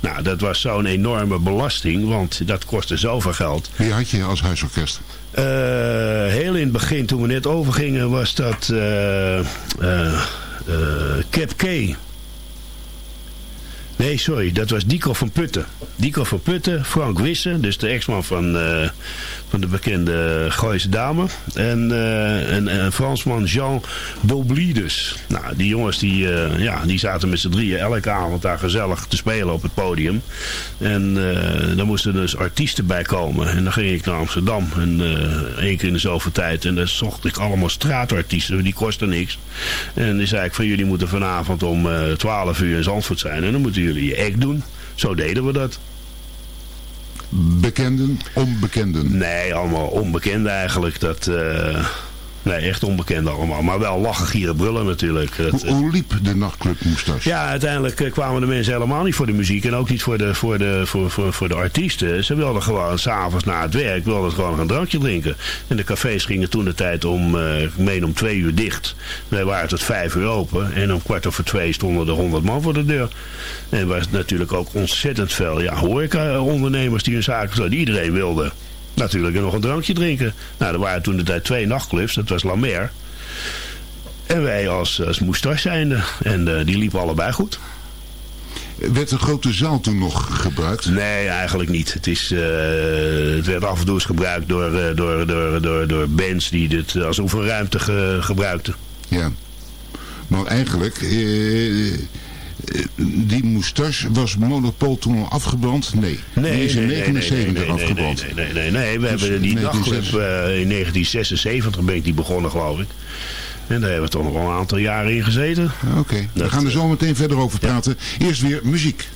Nou, dat was zo'n enorme belasting, want dat kostte zoveel geld.
Wie had je als huisorkest?
Eh, heel in het begin, toen we net overgingen, was dat eh Cap K. Nee, sorry, dat was Dico van Putten. Dico van Putten, Frank Wissen, dus de ex-man van, van de bekende Gooise dame. En eh, een, een Fransman, Jean Doblides. Nou, die jongens die, eh, ja, die zaten met z'n drieën elke avond daar gezellig te spelen op het podium. En daar moesten dus artiesten bij komen. En dan ging ik naar Amsterdam. En één keer in de zoveel tijd. En daar zocht ik allemaal straatartiesten. Die kosten niks. En dan zei ik van jullie moeten vanavond om uh, 12 uur in Zandvoort zijn. En dan moeten jullie je act doen. Zo deden we dat.
Bekenden, onbekenden?
Nee, allemaal onbekenden eigenlijk. Dat... Uh, Nee, echt onbekend allemaal. Maar wel lachen, gieren, brullen natuurlijk. Dat,
hoe, hoe, liep de nachtclub Moustache?
Ja, uiteindelijk uh, kwamen de mensen helemaal niet voor de muziek. En ook niet voor de, voor de, voor, voor, voor de artiesten. Ze wilden gewoon s'avonds na het werk wilden gewoon een drankje drinken. En de cafés gingen toen de tijd om, ik meen om twee uur dicht. Wij waren tot vijf uur open. En om kwart over twee stonden er honderd man voor de deur. En was natuurlijk ook ontzettend veel ja, horeca-ondernemers die hun zaken iedereen wilde natuurlijk nog een drankje drinken. Nou, er waren toen de tijd twee nachtclubs. Dat was La Mer. En wij als, als moustache zijnde. En die liepen allebei goed.
Werd de grote zaal toen nog gebruikt?
Nee, eigenlijk niet. Het, is, het werd af en toe eens gebruikt door, door, door, door, door bands die dit als oefenruimte ge, gebruikten.
Ja. Maar eigenlijk, eh, die moustache, was Monopol toen al afgebrand? Nee,
nee
is in
nee,
79
nee,
afgebrand.
Nee, nee, nee, nee, we dus hebben die nachtclub uh, in 1976 ben ik die begonnen geloof ik. En daar hebben we toch nog wel een aantal jaren in gezeten.
Oké, we gaan er zo meteen verder over praten. Eerst weer muziek.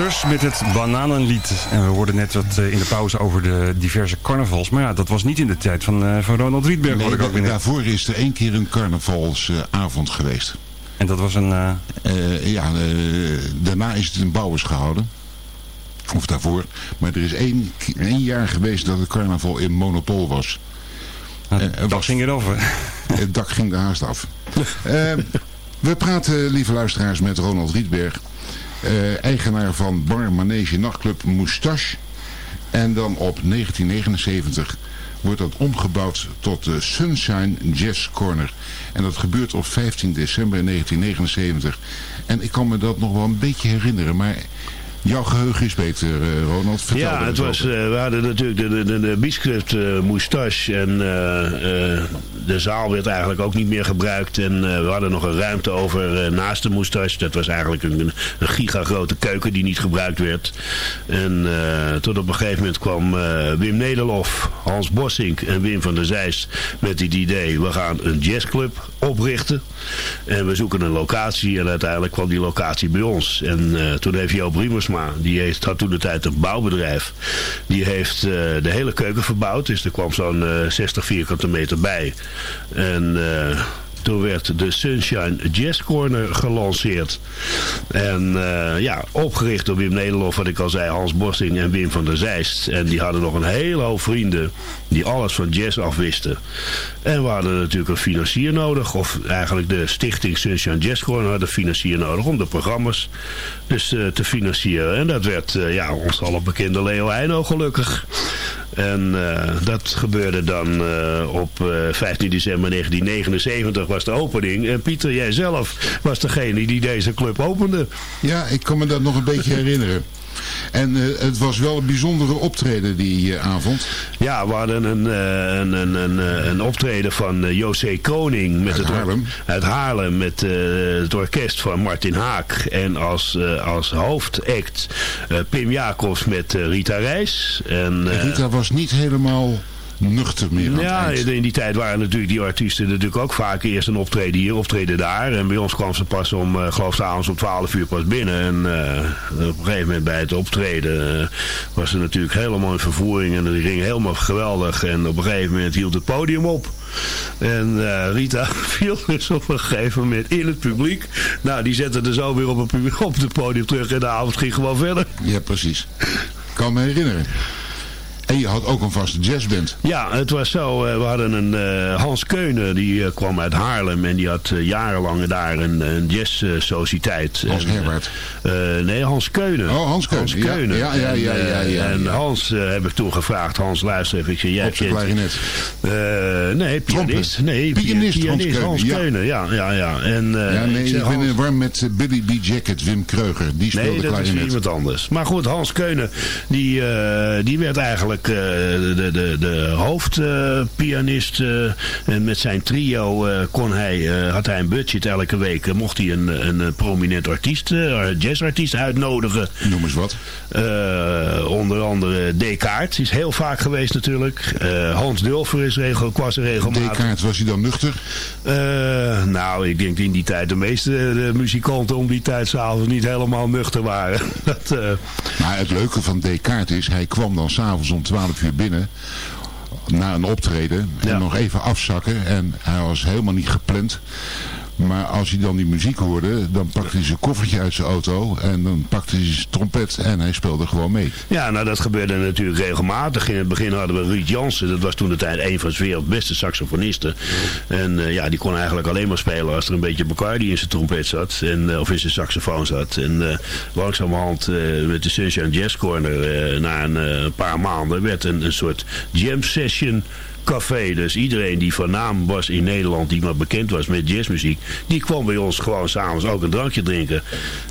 Met het Bananenlied. En we hoorden net wat eh, in de pauze over de diverse carnavals. Maar ja, dat was niet in de tijd van, uh, van Ronald Rietberg.
Nee,
ik ook
daarvoor is er één keer een carnavalsavond geweest.
En dat was een...
Uh... ja, daarna is het in Bouwers gehouden. Of daarvoor. Maar er is één, één jaar geweest dat het carnaval in Monopol was.
Nou, het dak was, ging eraf, hè?
Het dak ging er haast af. we praten, lieve luisteraars, met Ronald Rietberg uh, eigenaar van Bar Manege Nachtclub Moustache. En dan op 1979 wordt dat omgebouwd tot de Sunshine Jazz Corner. En dat gebeurt op 15 december 1979. En ik kan me dat nog wel een beetje herinneren, maar Jouw geheugen is beter, uh, Ronald. Vertel
ja, het was, uh, we hadden natuurlijk de, de, de, de uh, moustache. En de zaal werd eigenlijk ook niet meer gebruikt. En we hadden nog een ruimte over naast de moustache. Dat was eigenlijk een, een gigagrote keuken die niet gebruikt werd. En tot op een gegeven moment kwam Wim Nederlof, Hans Bossink en Wim van der Zijst met het idee... we gaan een jazzclub oprichten. En we zoeken een locatie en uiteindelijk kwam die locatie bij ons. En uh, toen heeft Joop Riemersma, die heeft, had toen de tijd een bouwbedrijf. Die heeft uh, de hele keuken verbouwd. Dus er kwam zo'n uh, 60 vierkante meter bij. En toen werd de Sunshine Jazz Corner gelanceerd. En uh, ja, opgericht door Wim Nederlof, wat ik al zei, Hans Bossing en Wim van der Zeist. En die hadden nog een hele hoop vrienden die alles van jazz afwisten. En we hadden natuurlijk een financier nodig. Of eigenlijk de stichting Sunshine Jazz Corner had een financier nodig om de programma's dus uh, te financieren. En dat werd uh, ja, ons al bekende Leo Heino gelukkig. En uh, dat gebeurde dan uh, op uh, 15 december 1979 was de opening. En Pieter, jij zelf was degene die deze club opende.
Ja, ik kan me dat nog een beetje herinneren. En uh, het was wel een bijzondere optreden die uh, avond.
Ja, we hadden een, uh, een, een, een, een, optreden van José Koning met
uit
het
Haarlem.
Uit Haarlem met het orkest van Martin Haak. En als, als hoofdact Pim Jacobs met Rita Reis. En,
Rita was niet helemaal nuchter meer
Ja, in die tijd waren natuurlijk die artiesten natuurlijk ook vaak eerst een optreden hier, optreden daar. En bij ons kwam ze pas om, uh, geloof ik, avonds om 12 uur pas binnen. En uh, op een gegeven moment bij het optreden uh, was ze natuurlijk helemaal in vervoering. En die ging helemaal geweldig. En op een gegeven moment hield het podium op. En uh, Rita viel dus op een gegeven moment in het publiek. Nou, die zette er zo weer op het, publiek, op het podium terug. En de avond ging gewoon verder.
Ja, precies. Kan me herinneren. En je had ook een vaste jazzband.
Ja, het was zo. We hadden een uh, Hans Keunen, die uh, kwam uit Haarlem. En die had jarenlang daar een, een jazzsociëteit.
Hans Herbert?
nee, Hans Keunen.
Oh, Hans Keunen.
Hans Keunen.
Ja, ja, ja. ja,
en Hans heb ik toen gevraagd. Hans, luister even. Ik zei, jij
klarinet.
nee, pianist. Nee,
pianist,
pianist
Hans,
Keunen. Ja, ja, ja. En,
ja nee, ik, ben warm met Billy B. Jacket, Wim Kreuger. Die speelde
nee, dat is iemand anders. Maar goed, Hans Keunen, die, die werd eigenlijk de, de, de hoofdpianist. Uh, en met zijn trio uh, kon hij, had hij een budget elke week. mocht hij een, een prominent artiest, jazzartiest uitnodigen.
Noem eens wat.
onder andere Descartes. is heel vaak geweest natuurlijk. Hans Dulfer is regel, was er regelmatig.
Descartes, was hij dan nuchter?
nou, ik denk in die tijd de meeste de muzikanten om die tijd s'avonds niet helemaal nuchter waren. Dat,
maar het leuke van Descartes is, hij kwam dan s'avonds om 12 uur binnen na een optreden en
Ja.
nog even afzakken. En hij was helemaal niet gepland. Maar als hij dan die muziek hoorde, dan pakte hij zijn koffertje uit zijn auto en dan pakte hij zijn trompet en hij speelde gewoon mee.
Ja, nou dat gebeurde natuurlijk regelmatig. In het begin hadden we Ruud Jansen, dat was toen de tijd een van 's werelds beste saxofonisten. En eh, ja, die kon eigenlijk alleen maar spelen als er een beetje Bacardi in zijn trompet zat. En, eh, of in zijn saxofoon zat. En eh, langzamerhand met de Sunshine Jazz Corner, na een paar maanden, werd een, een soort jam session café. Dus iedereen die van naam was in Nederland, die maar bekend was met jazzmuziek, die kwam bij ons gewoon s'avonds ook een drankje drinken.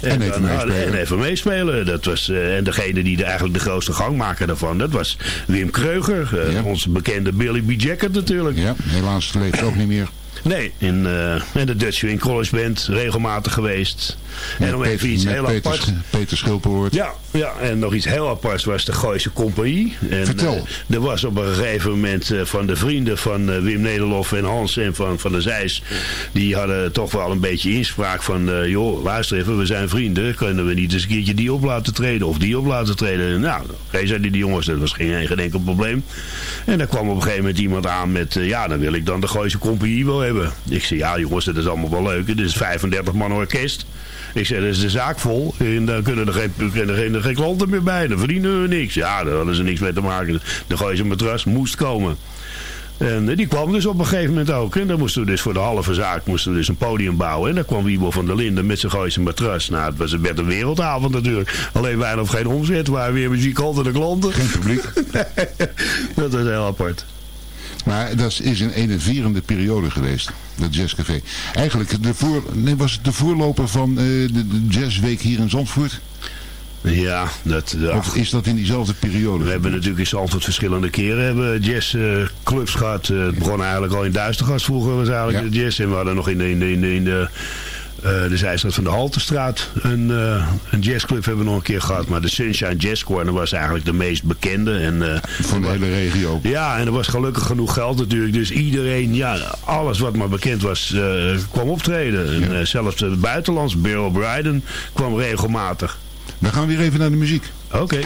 En even
dan-
meespelen.
en even meespelen. Dat was, eh, en degene die de, eigenlijk de grootste gangmaker daarvan, dat was Wim Kreuger. eh,
Ja.
Onze bekende Billy B. Jacket natuurlijk.
Ja, helaas leeft ook niet meer.
Nee, in, eh, en de Dutch Swing College Band regelmatig geweest. en om even iets heel
Peter,
apart.
Peter Schilperoort.
Ja, ja, en nog iets heel aparts was de Gooise Compagnie. En,
Vertel.
eh, er was op een gegeven moment eh, van de vrienden van Wim Nederlof en Hans en van, van de Zijs... die hadden toch wel een beetje inspraak van... joh, luister even, we zijn vrienden. Kunnen we niet eens een keertje die op laten treden of die op laten treden? Nou, oké, zeiden die jongens, dat was geen, geen enkel probleem. En dan kwam op een gegeven moment iemand aan met... ja, dan wil ik dan de Gooise Compagnie wel hebben. Ik zei, ja jongens, dat is allemaal wel leuk. Het is 35 man orkest. Ik zei, dat is de zaak vol. En dan kunnen er geen, kunnen er geen, geen klanten meer bij. Dan verdienen we niks. Ja, daar hadden ze niks mee te maken. De Gooise matras moest komen. En eh, die kwam dus op een gegeven moment ook. En dan moesten we dus voor de halve zaak moesten we dus een podium bouwen. En dan kwam Wiebo van der Linden met zijn Gooise matras. Nou, het was een, werd een wereldavond natuurlijk. Alleen weinig of geen omzet. Waar weer muzikanten en klanten.
Geen publiek.
Dat was heel apart.
Maar dat is een enerverende periode geweest, dat jazzcafé. Eigenlijk de voor, nee, was het de voorloper van eh, de, de jazzweek hier in Zandvoort?
Ja, dat... ja.
Of is dat in diezelfde periode?
We hebben natuurlijk in Zandvoort verschillende keren hebben jazzclubs gehad. Eh, het begon eigenlijk al in Duistergast vroeger was eigenlijk
Ja.
de jazz. En we hadden nog in de, in de, in de, in de
de zijstraat van de Haltestraat. Een, een jazzclub hebben we nog een keer gehad. Maar de Sunshine Jazz Corner was eigenlijk de meest bekende. En,
van de hele regio.
Ja, en er was gelukkig genoeg geld natuurlijk. Dus iedereen, ja, alles wat maar bekend was, kwam optreden. En, zelfs het buitenlands, Bill O'Brien, kwam regelmatig.
Dan gaan we weer even naar de muziek.
Oké.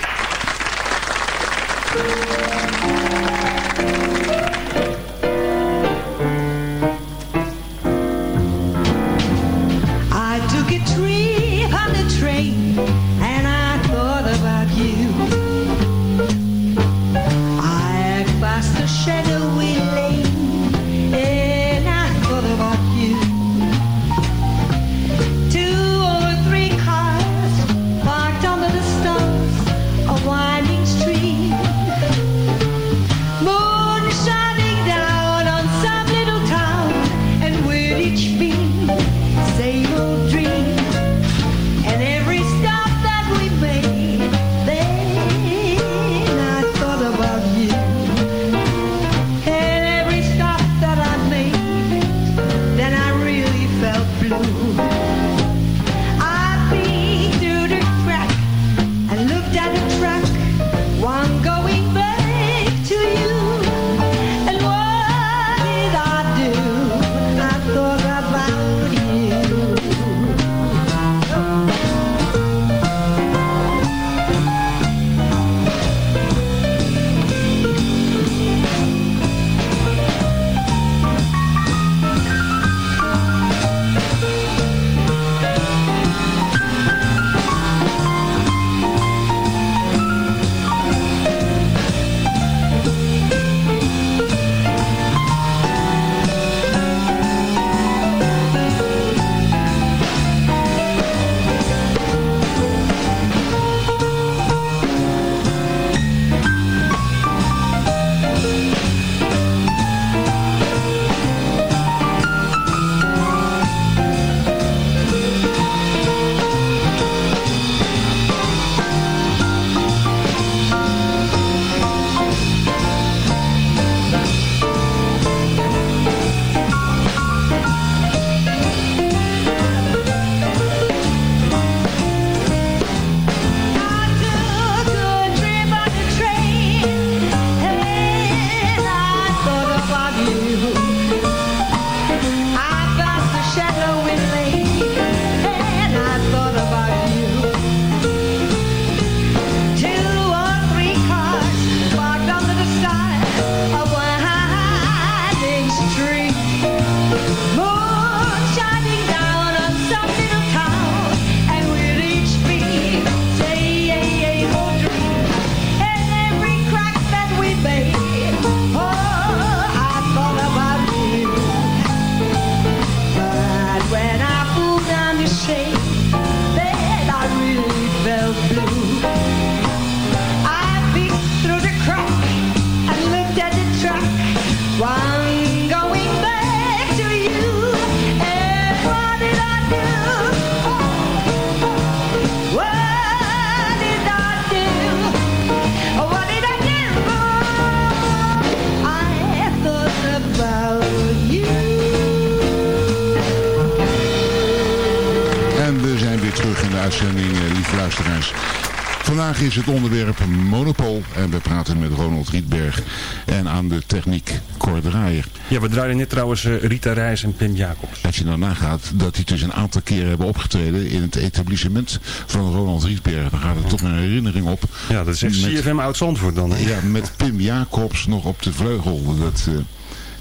Is het onderwerp Monopol. En we praten met Ronald Rietberg. En aan de techniek Cor Draaier.
Ja, we draaien net trouwens uh, Rita Reis en Pim Jacobs.
Als je nou nagaat dat die dus een aantal keren hebben opgetreden in het etablissement van Ronald Rietberg. Dan gaat het toch een herinnering op.
Ja, dat is echt CFM Oud-Zandvoort dan.
Hè? Ja, met Pim Jacobs nog op de vleugel. Dat uh,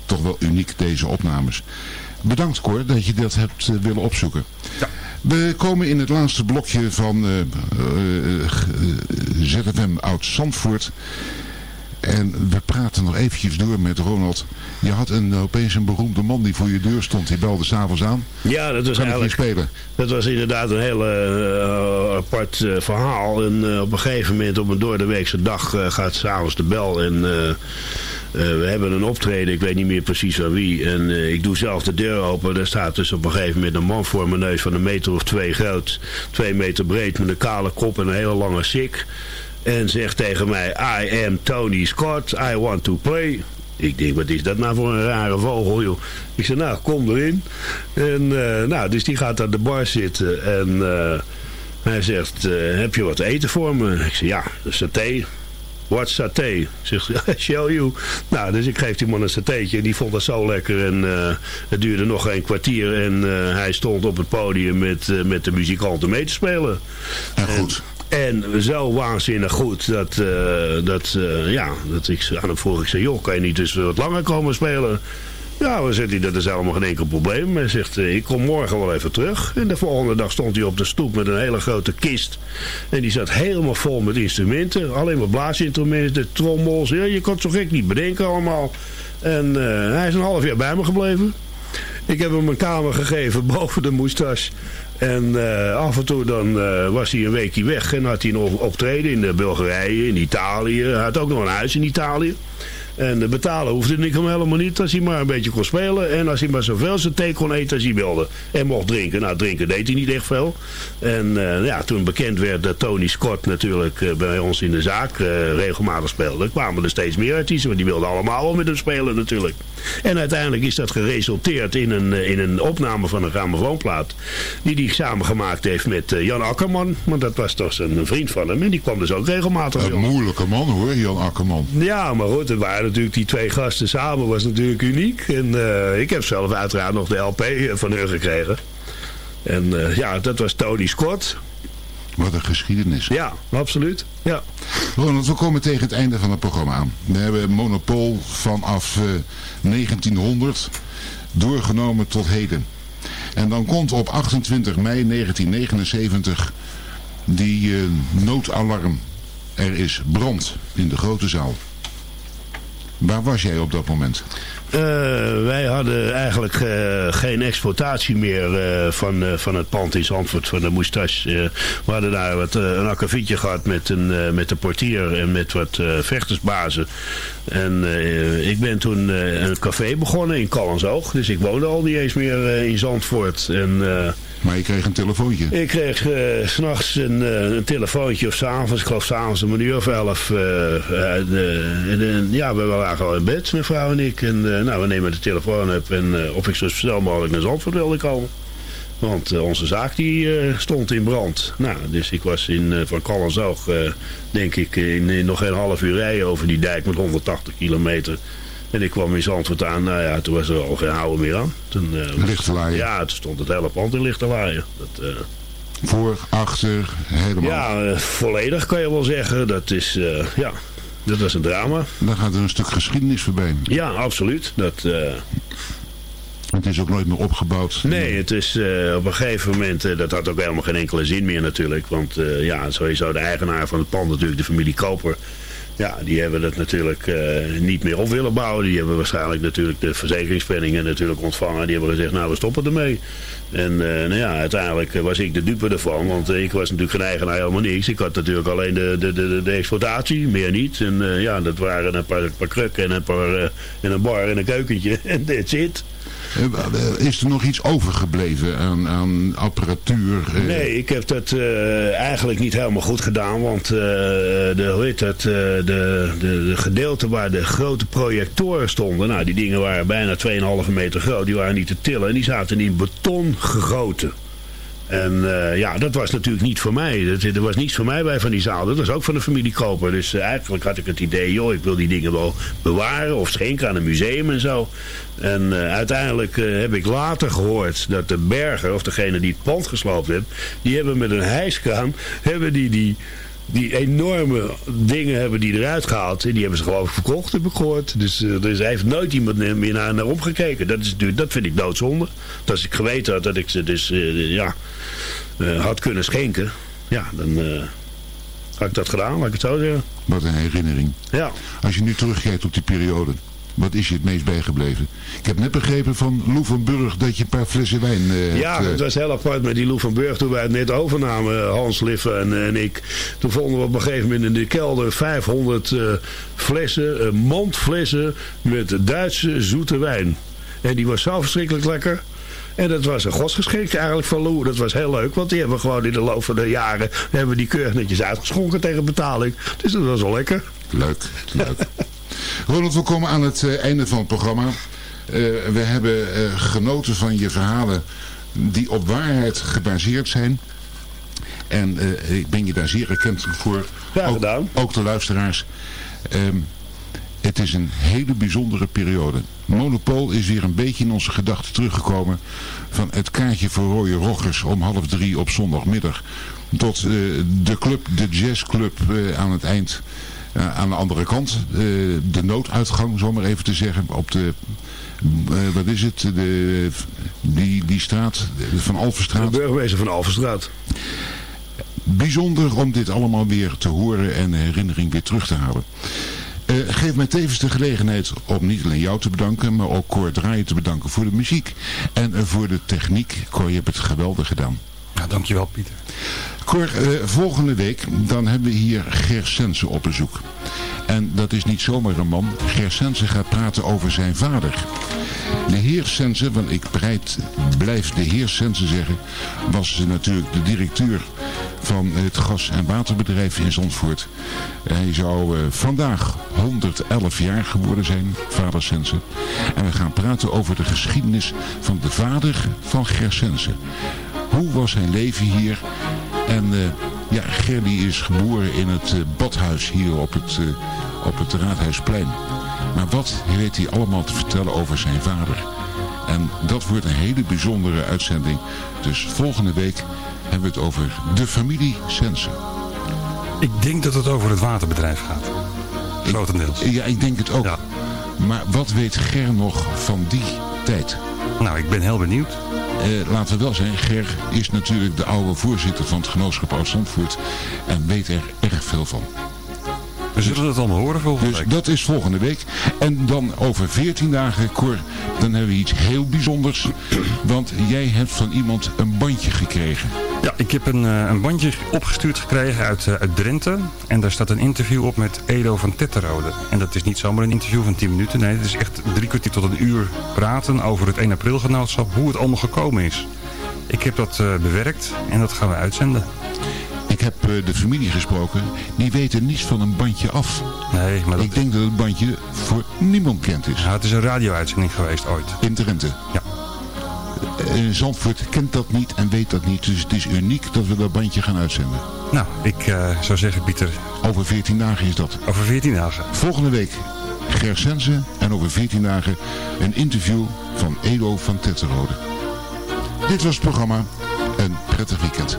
toch wel uniek deze opnames. Bedankt Cor dat je dat hebt uh, willen opzoeken. Ja. We komen in het laatste blokje van uh, uh, ZFM Oud-Zandvoort. En we praten nog eventjes door met Ronald. Je had een, opeens een beroemde man die voor je deur stond. Die belde s'avonds aan.
Ja, dat was eigenlijk...
spelen?
Dat was inderdaad een heel uh, apart uh, verhaal. En uh, op een gegeven moment op een doordeweekse dag gaat s'avonds de bel. En we hebben een optreden, ik weet niet meer precies van wie. En ik doe zelf de deur open. Daar staat dus op een gegeven moment een man voor mijn neus van een meter of twee groot. Twee meter breed met een kale kop en een hele lange sik. En zegt tegen mij, I am Tony Scott, I want to play.
Ik denk, wat is dat nou voor een rare vogel, joh. Ik zei, nou, kom erin. En nou, dus die gaat aan de bar zitten en... Hij zegt, heb je wat eten voor me? Ik zeg, ja, saté. Wat saté? Ik zeg, show you. Nou, dus ik geef die man een satéetje. Die vond dat zo lekker. En uh, het duurde nog een kwartier. En uh, hij stond op het podium met, uh, met de muzikanten mee te spelen.
En goed.
En, en zo waanzinnig goed dat, dat, ja, dat ik aan hem vroeg. Ik zei, joh, kan je niet eens wat langer komen spelen? Ja, dan zegt hij, dat is helemaal geen enkel probleem. Hij zegt, eh, ik kom morgen wel even terug. En de volgende dag stond hij op de stoep met een hele grote kist. En die zat helemaal vol met instrumenten. Alleen maar blaasinstrumenten, trommels. Ja, je kon het zo gek niet bedenken allemaal. En uh, hij is een half jaar bij me gebleven. Ik heb hem een kamer gegeven boven de moestas. En uh, af en toe dan was hij een weekje weg en had hij nog optreden in Bulgarije, in Italië. Hij had ook nog een huis in Italië. En betalen hoefde ik hem helemaal niet als hij maar een beetje kon spelen. En als hij maar zoveel zijn thee kon eten als hij wilde. En mocht drinken. Nou, drinken deed hij niet echt veel. En uh, ja, toen bekend werd dat Tony Scott natuurlijk uh, bij ons in de zaak uh, regelmatig speelde. kwamen er steeds meer artiesten. Want die wilden allemaal wel met hem spelen natuurlijk. En uiteindelijk is dat geresulteerd in een, in een opname van een grammofoonplaat. Die hij samengemaakt heeft met Jan Akkerman. Want dat was toch een vriend van hem. En die kwam dus ook regelmatig.
Een moeilijke man hoor, Jan Akkerman.
Ja, maar goed, het waren natuurlijk die twee gasten samen was natuurlijk uniek. En uh, ik heb zelf uiteraard nog de LP van hun gekregen. En uh, ja, dat was Tony Scott.
Wat een geschiedenis.
Ja, absoluut. Ja.
Ronald, we komen tegen het einde van het programma aan. We hebben Monopol vanaf uh, 1900 doorgenomen tot heden. En dan komt op 28 mei 1979 die noodalarm. Er is brand in de grote zaal. Waar was jij op dat moment?
Uh, wij hadden eigenlijk uh, geen exploitatie meer uh, van, van het pand in Zandvoort, van de moustache. we hadden daar wat, een akkefietje gehad met, een, met de portier en met wat vechtersbazen. En ik ben toen een café begonnen in Callensoog. Dus ik woonde al niet eens meer in Zandvoort. En,
maar je kreeg een telefoontje?
Ik kreeg uh, s'nachts een, uh, een telefoontje of s'avonds. Ik geloof s'avonds een uur of elf. Uh, de, ja, we waren al in bed, mijn vrouw en ik. En nou, we nemen de telefoon op en of ik zo snel mogelijk naar Zandvoort wilde komen. Want onze zaak die stond in brand. Nou, dus ik was in, van Callenzoog, denk ik, in, in, nog een half uur rijden over die dijk met 180 kilometer. En ik kwam in Zandvoort aan, nou ja, toen was er al geen houden meer aan. Toen,
uh?
Ja, toen stond het hele pand in lichterlaaien. Dat, uh,
Voor, achter, helemaal?
Ja, uh, volledig kan je wel zeggen. Dat is, ja, dat was een drama.
Dan gaat er een stuk geschiedenis voorbij.
Ja, absoluut. Dat...
Het is ook nooit meer opgebouwd.
Nee, het is uh, op een gegeven moment, uh, dat had ook helemaal geen enkele zin meer natuurlijk. Want ja, sowieso de eigenaar van het pand natuurlijk, de familie Koper. Ja, die hebben dat natuurlijk uh, niet meer op willen bouwen. Die hebben waarschijnlijk natuurlijk de verzekeringspenningen natuurlijk ontvangen. Die hebben gezegd, nou we stoppen ermee. En uh, nou ja, uiteindelijk was ik de dupe ervan. Want ik was natuurlijk geen eigenaar helemaal niks. Ik had natuurlijk alleen de, de, de, de exploitatie, meer niet. En ja, dat waren een paar, paar krukken en een, paar, en een bar en een keukentje. En that's it.
Is er nog iets overgebleven aan, aan apparatuur?
Nee, ik heb dat uh, eigenlijk niet helemaal goed gedaan. Want de, hoe heet dat, de, de, de, gedeelte waar de grote projectoren stonden... Nou, die dingen waren bijna 2,5 meter groot. Die waren niet te tillen en die zaten in beton gegoten. En uh, ja, dat was natuurlijk niet voor mij. Dat, er was niets voor mij bij van die zaal. Dat was ook van de familie Koper. Dus uh, eigenlijk had ik het idee, joh, ik wil die dingen wel bewaren of schenken aan een museum en zo. En uh, uiteindelijk heb ik later gehoord dat de berger, of degene die het pand gesloopt heeft, die hebben met een hijskraan, hebben die die die enorme dingen hebben die eruit gehaald. En die hebben ze geloof ik verkocht, heb ik gehoord. Dus uh, er heeft nooit iemand meer naar, naar opgekeken. Dat, is, dat vind ik doodzonde. Dat als ik geweten had dat ik ze dus uh, ja, uh, had kunnen schenken. Ja, dan had ik dat gedaan, laat ik het zo zeggen.
Wat een herinnering.
Ja.
Als je nu terugkijkt op die periode. Wat is je het meest bijgebleven? Ik heb net begrepen van Lou van Burg dat je een paar flessen wijn uh,
Ja,
hebt,
het was heel apart met die Lou van Burg toen wij het net overnamen, Hans Liffen en, en ik. Toen vonden we op een gegeven moment in de kelder 500 uh, flessen, mandflessen met Duitse zoete wijn. En die was zo verschrikkelijk lekker. En dat was een godsgeschenk eigenlijk van Lou. Dat was heel leuk, want die hebben we gewoon in de loop van de jaren... hebben die keurig netjes uitgeschonken tegen betaling. Dus dat was wel lekker.
Leuk, leuk. Ronald, we komen aan het eh, einde van het programma. Eh, we hebben eh, genoten van je verhalen die op waarheid gebaseerd zijn. En ik ben je daar zeer erkend voor.
Graag
Ook-
gedaan.
Ook, de luisteraars. Ehm, het is een hele bijzondere periode. Monopol is weer een beetje in onze gedachten teruggekomen. Van het kaartje voor rode roggers om half drie op zondagmiddag. Tot de club, de jazzclub eh, aan het eind. Eh, aan de andere kant. eh, de nooduitgang, zo maar even te zeggen. Op de, eh, wat is het? De, die, die straat, de Van
De
Alphenstraat.
burgemeester van Alphenstraat.
Bijzonder om dit allemaal weer te horen en de herinnering weer terug te halen. Geef mij tevens de gelegenheid om niet alleen jou te bedanken, maar ook Cor Draaien te bedanken voor de muziek en voor de techniek. Cor, je hebt het geweldig gedaan.
Ja, dankjewel Pieter.
Cor, eh, volgende week dan hebben we hier Ger Sensen op bezoek. En dat is niet zomaar een man. Ger Sensen gaat praten over zijn vader. De heer Sensen, want ik blijf de heer Sensen zeggen, was natuurlijk de directeur van het gas- en waterbedrijf in Zandvoort. Hij zou eh, vandaag 111 jaar geworden zijn, vader Sensen. En we gaan praten over de geschiedenis van de vader van Ger Sensen. Hoe was zijn leven hier? En eh, ja, Gerdy is geboren in het eh, badhuis hier op het, eh, op het Raadhuisplein. Maar wat weet hij allemaal te vertellen over zijn vader? En dat wordt een hele bijzondere uitzending. Dus volgende week hebben we het over de familie Sensen.
Ik denk dat het over het waterbedrijf gaat. Grotendeels.
Ja, ik denk het ook.
Ja.
Maar wat weet Ger nog van die tijd?
Nou, ik ben heel benieuwd.
Eh, laten we wel zijn, Ger is natuurlijk de oude voorzitter van het genootschap Oud-Zandvoort en weet er erg veel van.
We zullen het allemaal horen volgende
Dus
week.
dat is volgende week. En dan over 14 dagen, Cor, dan hebben we iets heel bijzonders. Want jij hebt van iemand een bandje gekregen.
Ja, ik heb een, eh, een bandje opgestuurd gekregen uit, eh, uit Drenthe. En daar staat een interview op met Edo van Tetterode. En dat is niet zomaar een interview van 10 minuten. Nee, het is echt drie kwartier tot een uur praten over het 1 april genootschap. Hoe het allemaal gekomen is. Ik heb dat eh, bewerkt en dat gaan we uitzenden.
Ik heb eh, de familie gesproken. Die weten niets van een bandje af.
Nee, maar dat,
Ik denk dat het bandje voor niemand bekend is.
ja, het is een radio-uitzending geweest ooit.
In Drenthe.
Ja.
Eh, Zandvoort kent dat niet en weet dat niet. Dus het is uniek dat we dat bandje gaan uitzenden.
Nou, ik eh, zou zeggen, Pieter,
Over 14 dagen is dat.
over 14 dagen.
Volgende week Ger Sensen en over 14 dagen een interview van Edo van Tetterode. Dit was het programma. Een prettig weekend.